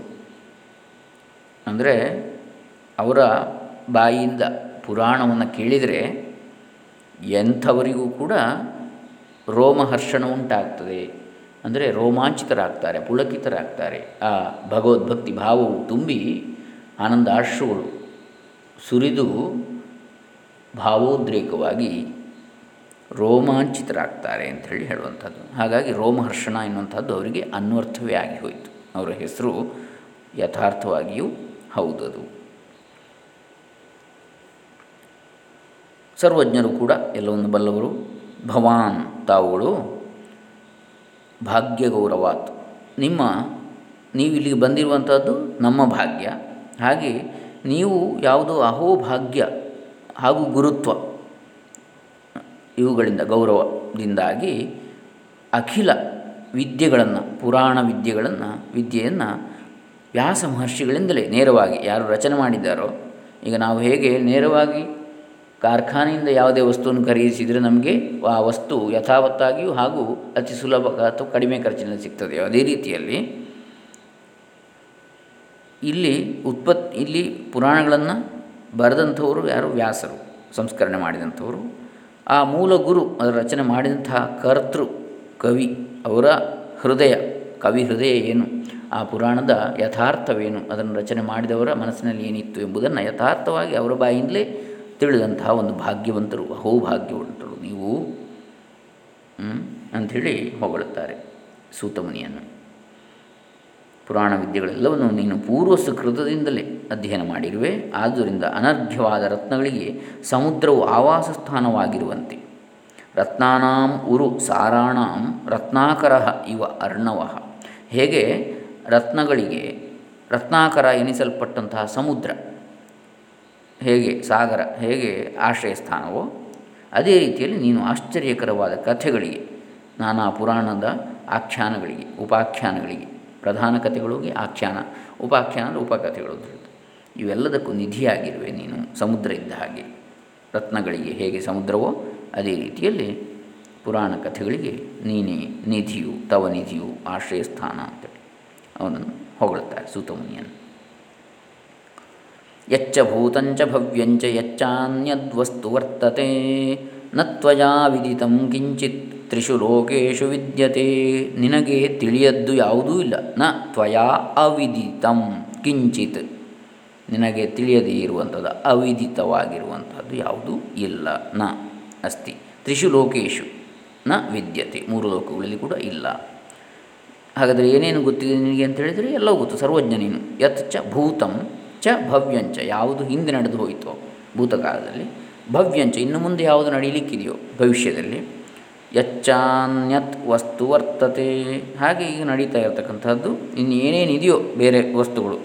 ಅಂದರೆ ಅವರ ಬಾಯಿಯಿಂದ ಪುರಾಣವನ್ನು ಕೇಳಿದರೆ ಎಂಥವರಿಗೂ ಕೂಡ ರೋಮಹರ್ಷಣ ಉಂಟಾಗ್ತದೆ. ಅಂದರೆ ರೋಮಾಂಚಿತರಾಗ್ತಾರೆ, ಪುಳಕಿತರಾಗ್ತಾರೆ. ಆ ಭಗವದ್ಭಕ್ತಿ ಭಾವವು ತುಂಬಿ ಆನಂದಾಶ್ರುಗಳು ಸುರಿದು ಭಾವೋದ್ರೇಕವಾಗಿ ರೋಮಾಂಚಿತರಾಗ್ತಾರೆ ಅಂಥೇಳಿ ಹೇಳುವಂಥದ್ದು. ಹಾಗಾಗಿ ರೋಮಹರ್ಷಣ ಎನ್ನುವಂಥದ್ದು ಅವರಿಗೆ ಅನ್ವರ್ಥವೇ ಆಗಿ ಹೋಯಿತು. ಅವರ ಹೆಸರು ಯಥಾರ್ಥವಾಗಿಯೂ ಹೌದದು. ಸರ್ವಜ್ಞರು ಕೂಡ ಎಲ್ಲವನ್ನು ಬಲ್ಲವರು. ಭವಾನ್ ತಾವುಗಳು. ಭಾಗ್ಯ ಗೌರವಾತ್ ನಿಮ್ಮ ನೀವು ಇಲ್ಲಿಗೆ ಬಂದಿರುವಂಥದ್ದು ನಮ್ಮ ಭಾಗ್ಯ. ಹಾಗೆ ನೀವು ಯಾವುದೋ ಅಹೋಭಾಗ್ಯ ಹಾಗೂ ಗುರುತ್ವ ಇವುಗಳಿಂದ ಗೌರವದಿಂದಾಗಿ ಅಖಿಲ ವಿದ್ಯೆಗಳನ್ನು, ಪುರಾಣ ವಿದ್ಯೆಗಳನ್ನು, ವಿದ್ಯೆಯನ್ನು ವ್ಯಾಸ ಮಹರ್ಷಿಗಳಿಂದಲೇ ನೇರವಾಗಿ ಯಾರು ರಚನೆ ಮಾಡಿದ್ದಾರೋ, ಈಗ ನಾವು ಹೇಗೆ ನೇರವಾಗಿ ಕಾರ್ಖಾನೆಯಿಂದ ಯಾವುದೇ ವಸ್ತುವನ್ನು ಖರೀದಿಸಿದರೆ ನಮಗೆ ಆ ವಸ್ತು ಯಥಾವತ್ತಾಗಿಯೂ ಹಾಗೂ ಅತಿ ಸುಲಭ ಅಥವಾ ಕಡಿಮೆ ಖರ್ಚಿನಲ್ಲಿ ಸಿಗ್ತದೆ ಅದೇ ರೀತಿಯಲ್ಲಿ ಇಲ್ಲಿ ಉತ್ಪತ್, ಇಲ್ಲಿ ಪುರಾಣಗಳನ್ನು ಬರೆದಂಥವರು ಯಾರು? ವ್ಯಾಸರು, ಸಂಸ್ಕರಣೆ ಮಾಡಿದಂಥವರು. ಆ ಮೂಲ ಗುರು ಅದರ ರಚನೆ ಮಾಡಿದಂತಹ ಕರ್ತೃ ಕವಿ ಅವರ ಹೃದಯ, ಕವಿ ಹೃದಯ ಏನು? ಆ ಪುರಾಣದ ಯಥಾರ್ಥವೇನು? ಅದನ್ನು ರಚನೆ ಮಾಡಿದವರ ಮನಸ್ಸಿನಲ್ಲಿ ಏನಿತ್ತು ಎಂಬುದನ್ನು ಯಥಾರ್ಥವಾಗಿ ಅವರ ಬಾಯಿಂದಲೇ ತಿಳಿದಂತಹ ಒಂದು ಭಾಗ್ಯವಂತರು ಅಹೋ ಭಾಗ್ಯವಂತರು ನೀವು ಅಂಥೇಳಿ ಹೊಗಳುತ್ತಾರೆ ಸೂತಮುನಿಯನ್ನು. ಪುರಾಣ ವಿದ್ಯೆಗಳೆಲ್ಲವನ್ನು ನೀನು ಪೂರ್ವ ಸುಕೃತದಿಂದಲೇ ಅಧ್ಯಯನ ಮಾಡಿರುವೆ. ಆದ್ದರಿಂದ ಅನರ್ಘ್ಯವಾದ ರತ್ನಗಳಿಗೆ ಸಮುದ್ರವು ಆವಾಸ ಸ್ಥಾನವಾಗಿರುವಂತೆ ರತ್ನಾನಾಂ ಉರು ಸಾರಾಣಾಂ ರತ್ನಾಕರ ಇವ ಅರ್ಣವ. ಹೇಗೆ? ರತ್ನಗಳಿಗೆ ರತ್ನಾಕರ ಎನಿಸಲ್ಪಟ್ಟಂತಹ ಸಮುದ್ರ. ಹೇಗೆ? ಸಾಗರ. ಹೇಗೆ? ಆಶ್ರಯ ಸ್ಥಾನವೋ ಅದೇ ರೀತಿಯಲ್ಲಿ ನೀನು ಆಶ್ಚರ್ಯಕರವಾದ ಕಥೆಗಳಿಗೆ, ನಾನಾ ಪುರಾಣದ ಆಖ್ಯಾನಗಳಿಗೆ, ಉಪಾಖ್ಯಾನಗಳಿಗೆ ಪ್ರಧಾನ ಕಥೆಗಳಿಗೆ ಆಖ್ಯಾನ, ಉಪಾಖ್ಯಾನ ಅಂದರೆ ಉಪಕಥೆಗಳು ಇವೆಲ್ಲದಕ್ಕೂ ನಿಧಿಯಾಗಿರುವೆ ನೀನು ಸಮುದ್ರ ಇದ್ದ ಹಾಗೆ. ರತ್ನಗಳಿಗೆ ಹೇಗೆ ಸಮುದ್ರವೋ ಅದೇ ರೀತಿಯಲ್ಲಿ ಪುರಾಣ ಕಥೆಗಳಿಗೆ ನೀನೇ ನಿಧಿಯು, ತವ ನಿಧಿಯು, ಆಶ್ರಯ ಸ್ಥಾನ ಅಂತೇಳಿ ಅವನನ್ನು ಹೊಗಳುತ್ತಾರೆ ಸೂತಮುನಿಯನ್ನು. ಯಚ್ಚ ಭೂತಂಚ ಭವ್ಯಂಚ ಯಚ್ಚಾನ್ಯದ್ವಸ್ತು ವರ್ತತೆ, ನ ತ್ವಯಾ ವಿದಿತಂ ಕಿಂಚಿತ್ ತ್ರಿಷು ಲೋಕೇಶು ವಿದ್ಯತೆ. ನಿನಗೆ ತಿಳಿಯದ್ದು ಯಾವುದೂ ಇಲ್ಲ. ನ ತ್ವಯಾ ಅವಿದಿತಂ. ಕಿಂಚಿತ್ ನಿನಗೆ ತಿಳಿಯದೇ ಇರುವಂಥದ್ದು, ಅವಿದಿತವಾಗಿರುವಂಥದ್ದು ಯಾವುದೂ ಇಲ್ಲ. ನ ಅಸ್ತಿ. ತ್ರಿಷು ಲೋಕೇಶು, ನ ವಿದ್ಯತೆ. ಮೂರು ಲೋಕಗಳಲ್ಲಿ ಕೂಡ ಇಲ್ಲ. ಹಾಗಾದರೆ ಏನೇನು ಗೊತ್ತಿದೆ ನಿನಗೆ ಅಂತ ಹೇಳಿದರೆ, ಎಲ್ಲವೂ ಗೊತ್ತು. ಸರ್ವಜ್ಞ ನೀನು ಯತ್ ಚ ಭೂತಂ ಚ ಭವ್ಯಂಚ. ಯಾವುದು ಹಿಂದೆ ನಡೆದು ಹೋಯಿತೋ, ಭೂತಕಾಲದಲ್ಲಿ ಭವ್ಯಂಚ. ಇನ್ನು ಮುಂದೆ ಯಾವುದು ನಡೀಲಿಕ್ಕಿದೆಯೋ ಭವಿಷ್ಯದಲ್ಲಿ ಯಚ್ಚಾನ್ಯತ್ ವಸ್ತು ವರ್ತತೆ. ಹಾಗೆ ಈಗ ನಡೀತಾ ಇರತಕ್ಕಂಥದ್ದು. ಇನ್ನು ಏನೇನಿದೆಯೋ ಬೇರೆ ವಸ್ತುಗಳು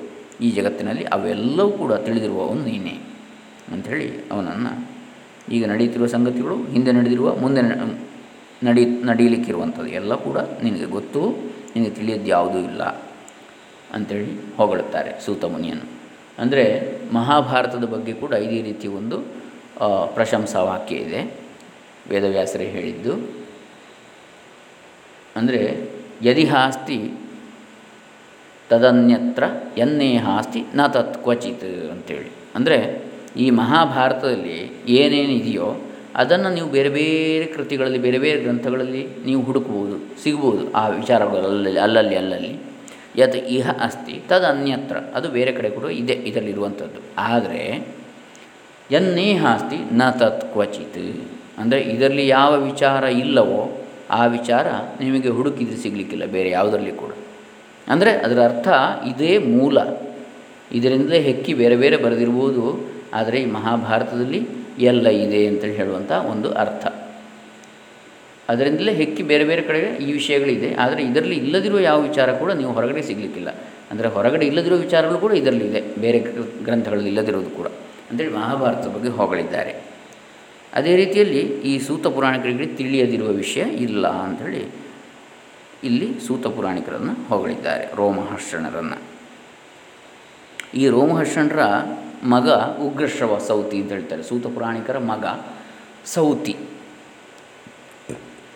ಈ ಜಗತ್ತಿನಲ್ಲಿ ಅವೆಲ್ಲವೂ ಕೂಡ ತಿಳಿದಿರುವ ತಿಳಿದಿರುವವನು ನೀನೇ ಅಂಥೇಳಿ ಅವನನ್ನು ಈಗ ನಡೀತಿರುವ ಸಂಗತಿಗಳು, ಹಿಂದೆ ನಡೆದಿರುವ, ಮುಂದೆ ನಡಿ, ನಡೀಲಿಕ್ಕಿರುವಂಥದ್ದು ಎಲ್ಲ ಕೂಡ ನಿನಗೆ ಗೊತ್ತು. ನಿನಗೆ ತಿಳಿಯೋದು ಯಾವುದೂ ಇಲ್ಲ ಅಂಥೇಳಿ ಹೊಗಳುತ್ತಾರೆ ಸೂತ ಮುನಿಯನ್ನು. ಅಂದರೆ ಮಹಾಭಾರತದ ಬಗ್ಗೆ ಕೂಡ ಇದೇ ರೀತಿ ಒಂದು ಪ್ರಶಂಸಾ ವಾಕ್ಯ ಇದೆ. ವೇದವ್ಯಾಸರೇ ಹೇಳಿದ್ದು. ಅಂದರೆ ಯದಿ ಹಾಸ್ತಿ ತದನ್ಯತ್ರ ಎನ್ನೇ ಹಾಸ್ತಿ ನ ತತ್ ಕ್ವಚಿತ್ ಅಂತೇಳಿ. ಅಂದರೆ ಈ ಮಹಾಭಾರತದಲ್ಲಿ ಏನೇನಿದೆಯೋ ಅದನ್ನು ನೀವು ಬೇರೆ ಬೇರೆ ಕೃತಿಗಳಲ್ಲಿ, ಬೇರೆ ಬೇರೆ ಗ್ರಂಥಗಳಲ್ಲಿ ನೀವು ಹುಡುಕ್ಬೋದು ಸಿಗ್ಬೋದು ಆ ವಿಚಾರಗಳಲ್ಲಿ, ಅಲ್ಲಲ್ಲಿ ಅಲ್ಲಲ್ಲಿ. ಯತ್ ಇಹ ಅಸ್ತಿ ತದನ್ಯತ್ರ ಅದು ಬೇರೆ ಕಡೆ ಕೂಡ ಇದೆ, ಇದರಲ್ಲಿರುವಂಥದ್ದು. ಆದರೆ ಎನ್ನೇ ಹಾಸ್ತಿ ನ ತತ್ ಕ್ವಚಿತ್ ಅಂದರೆ ಇದರಲ್ಲಿ ಯಾವ ವಿಚಾರ ಇಲ್ಲವೋ ಆ ವಿಚಾರ ನಿಮಗೆ ಹುಡುಕಿದ್ರೆ ಸಿಗಲಿಕ್ಕಿಲ್ಲ, ಬೇರೆ ಯಾವುದರಲ್ಲಿ ಕೂಡ. ಅಂದರೆ ಅದರ ಅರ್ಥ ಇದೇ ಮೂಲ. ಇದರಿಂದಲೇ ಹೆಕ್ಕಿ ಬೇರೆ ಬೇರೆ ಬರೆದಿರ್ಬೋದು, ಆದರೆ ಈ ಮಹಾಭಾರತದಲ್ಲಿ ಎಲ್ಲ ಇದೆ ಅಂತೇಳಿ ಹೇಳುವಂಥ ಒಂದು ಅರ್ಥ. ಅದರಿಂದಲೇ ಹೆಕ್ಕಿ ಬೇರೆ ಬೇರೆ ಕಡೆ ಈ ವಿಷಯಗಳಿದೆ, ಆದರೆ ಇದರಲ್ಲಿ ಇಲ್ಲದಿರುವ ಯಾವ ವಿಚಾರ ಕೂಡ ನೀವು ಹೊರಗಡೆ ಸಿಗಲಿಕ್ಕಿಲ್ಲ. ಅಂದರೆ ಹೊರಗಡೆ ಇಲ್ಲದಿರೋ ವಿಚಾರಗಳು ಕೂಡ ಇದರಲ್ಲಿ ಇದೆ, ಬೇರೆ ಗ್ರಂಥಗಳಲ್ಲಿ ಇಲ್ಲದಿರೋದು ಕೂಡ. ಅಂತೇಳಿ ಮಹಾಭಾರತದ ಬಗ್ಗೆ ಹೊಗಳಿದ್ದಾರೆ ಅದೇ ರೀತಿಯಲ್ಲಿ ಈ ಸೂತ ಪುರಾಣಿಕರಿಗೆ ತಿಳಿಯದಿರುವ ವಿಷಯ ಇಲ್ಲ ಅಂಥೇಳಿ ಇಲ್ಲಿ ಸೂತ ಪುರಾಣಿಕರನ್ನು ಹೊಗಳಿದ್ದಾರೆ, ರೋಮಹರ್ಷಣರನ್ನು. ಈ ರೋಮಹರ್ಷಣರ ಮಗ ಉಗ್ರಶ್ರವ ಸೌತಿ ಅಂತ ಹೇಳ್ತಾರೆ. ಸೂತ ಪುರಾಣಿಕರ ಮಗ ಸೌತಿ.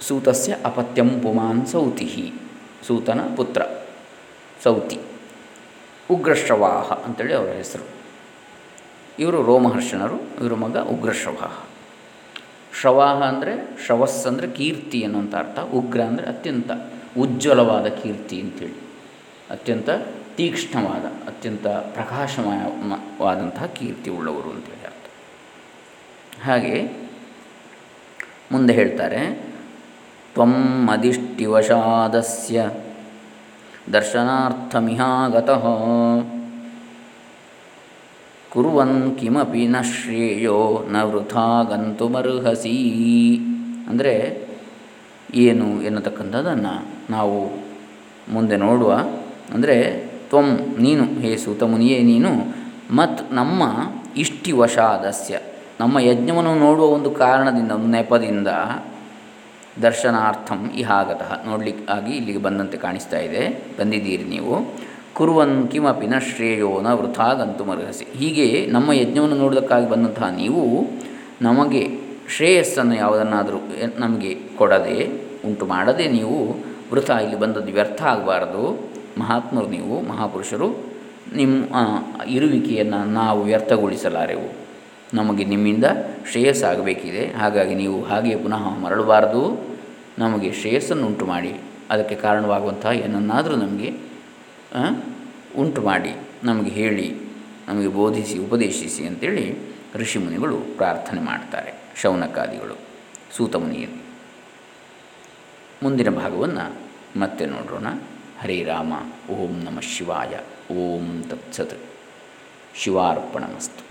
ಸೂತಸ್ಯ ಅಪತ್ಯಂ ಪುಮಾನ್ ಸೌತಿ ಸೂತನ ಪುತ್ರ ಸೌತಿ. ಉಗ್ರಶ್ರವಾಹ ಅಂತೇಳಿ ಅವರ ಹೆಸರು. ಇವರು ರೋಮಹರ್ಷಣರು, ಇವರ ಮಗ ಉಗ್ರಶ್ರವಾಹ. ಶ್ರವಾಹ ಅಂದರೆ ಶ್ರವಸ್ ಅಂದರೆ ಕೀರ್ತಿ ಅನ್ನುವಂಥ ಅರ್ಥ. ಉಗ್ರ ಅಂದರೆ ಅತ್ಯಂತ ಉಜ್ವಲವಾದ ಕೀರ್ತಿ ಅಂತೇಳಿ. ಅತ್ಯಂತ ತೀಕ್ಷ್ಣವಾದ, ಅತ್ಯಂತ ಪ್ರಕಾಶಮಯವಾದಂತಹ ಕೀರ್ತಿ ಉಳ್ಳವರು ಅಂತೇಳಿ ಅರ್ಥ. ಹಾಗೆ ಮುಂದೆ ಹೇಳ್ತಾರೆ, ತ್ವಂ ಮದಿಷ್ಟಿವಶಾದಸ್ಯ ದರ್ಶನಾರ್ಥಮಿಹಾಗತಃ ಕುರುವನ್ ಕಿಮಪಿ ನ ಶ್ರೇಯೋ ನ ವೃಥಾ ಗಂತುಮರ್ಹಸಿ ಅಂದರೆ ಏನು ಎನ್ನತಕ್ಕಂಥದ್ದನ್ನು ನಾವು ಮುಂದೆ ನೋಡುವ. ಅಂದರೆ, ತ್ವಂ ನೀನು, ಹೇ ಸೂತಮುನಿಯೇ ನೀನು ಮತ್ತು ನಮ್ಮ ಇಷ್ಟಿವಶಾದಸ್ಯ. ನಮ್ಮ ಯಜ್ಞವನ್ನು ನೋಡುವ ಒಂದು ಕಾರಣದಿಂದ ಒಂದು ನೆಪದಿಂದ ದರ್ಶನಾರ್ಥಂ ಇಹಾಗತಃ. ನೋಡಲಿಕ್ಕಾಗಿ ಇಲ್ಲಿಗೆ ಬಂದಂತೆ ಕಾಣಿಸ್ತಾ ಇದೆ. ಬಂದಿದ್ದೀರಿ ನೀವು. ಕುರುವನ್ ಕಿಮಪಿ ನ ಶ್ರೇಯೋ ನ ವೃಥಾ ಗಂತು ಮರ್ಹಸಿ. ಹೀಗೆ ನಮ್ಮ ಯಜ್ಞವನ್ನು ನೋಡೋದಕ್ಕಾಗಿ ಬಂದಂತಹ ನೀವು ನಮಗೆ ಶ್ರೇಯಸ್ಸನ್ನು ಯಾವುದನ್ನಾದರೂ ನಮಗೆ ಕೊಡದೆ, ಉಂಟು ಮಾಡದೆ ನೀವು ವೃಥ ಇಲ್ಲಿ ಬಂದದ್ದು ವ್ಯರ್ಥ ಆಗಬಾರದು. ಮಹಾತ್ಮರು ನೀವು, ಮಹಾಪುರುಷರು, ನಿಮ್ಮ ಇರುವಿಕೆಯನ್ನು ನಾವು ವ್ಯರ್ಥಗೊಳಿಸಲಾರೆವು. ನಮಗೆ ನಿಮ್ಮಿಂದ ಶ್ರೇಯಸ್ಸಾಗಬೇಕಿದೆ ಹಾಗಾಗಿ ನೀವು ಹಾಗೆ ಪುನಃ ಮರಳಬಾರದು. ನಮಗೆ ಶ್ರೇಯಸ್ಸನ್ನು ಉಂಟು ಮಾಡಿ. ಅದಕ್ಕೆ ಕಾರಣವಾಗುವಂತಹ ಏನನ್ನಾದರೂ ನಮಗೆ ಉಂಟು ಮಾಡಿ, ನಮಗೆ ಹೇಳಿ, ನಮಗೆ ಬೋಧಿಸಿ, ಉಪದೇಶಿಸಿ ಅಂತೇಳಿ ಋಷಿಮುನಿಗಳು ಪ್ರಾರ್ಥನೆ ಮಾಡ್ತಾರೆ, ಶೌನಕಾದಿಗಳು, ಸೂತಮುನಿಯಲ್ಲಿ. ಮುಂದಿನ ಭಾಗವನ್ನು ಮತ್ತೆ ನೋಡೋಣ ಹರೇ ರಾಮ, ಓಂ ನಮಃ ಶಿವಾಯ, ಓಂ ತತ್ಸತ್. ಶಿವಾರ್ಪಣಮಸ್ತು.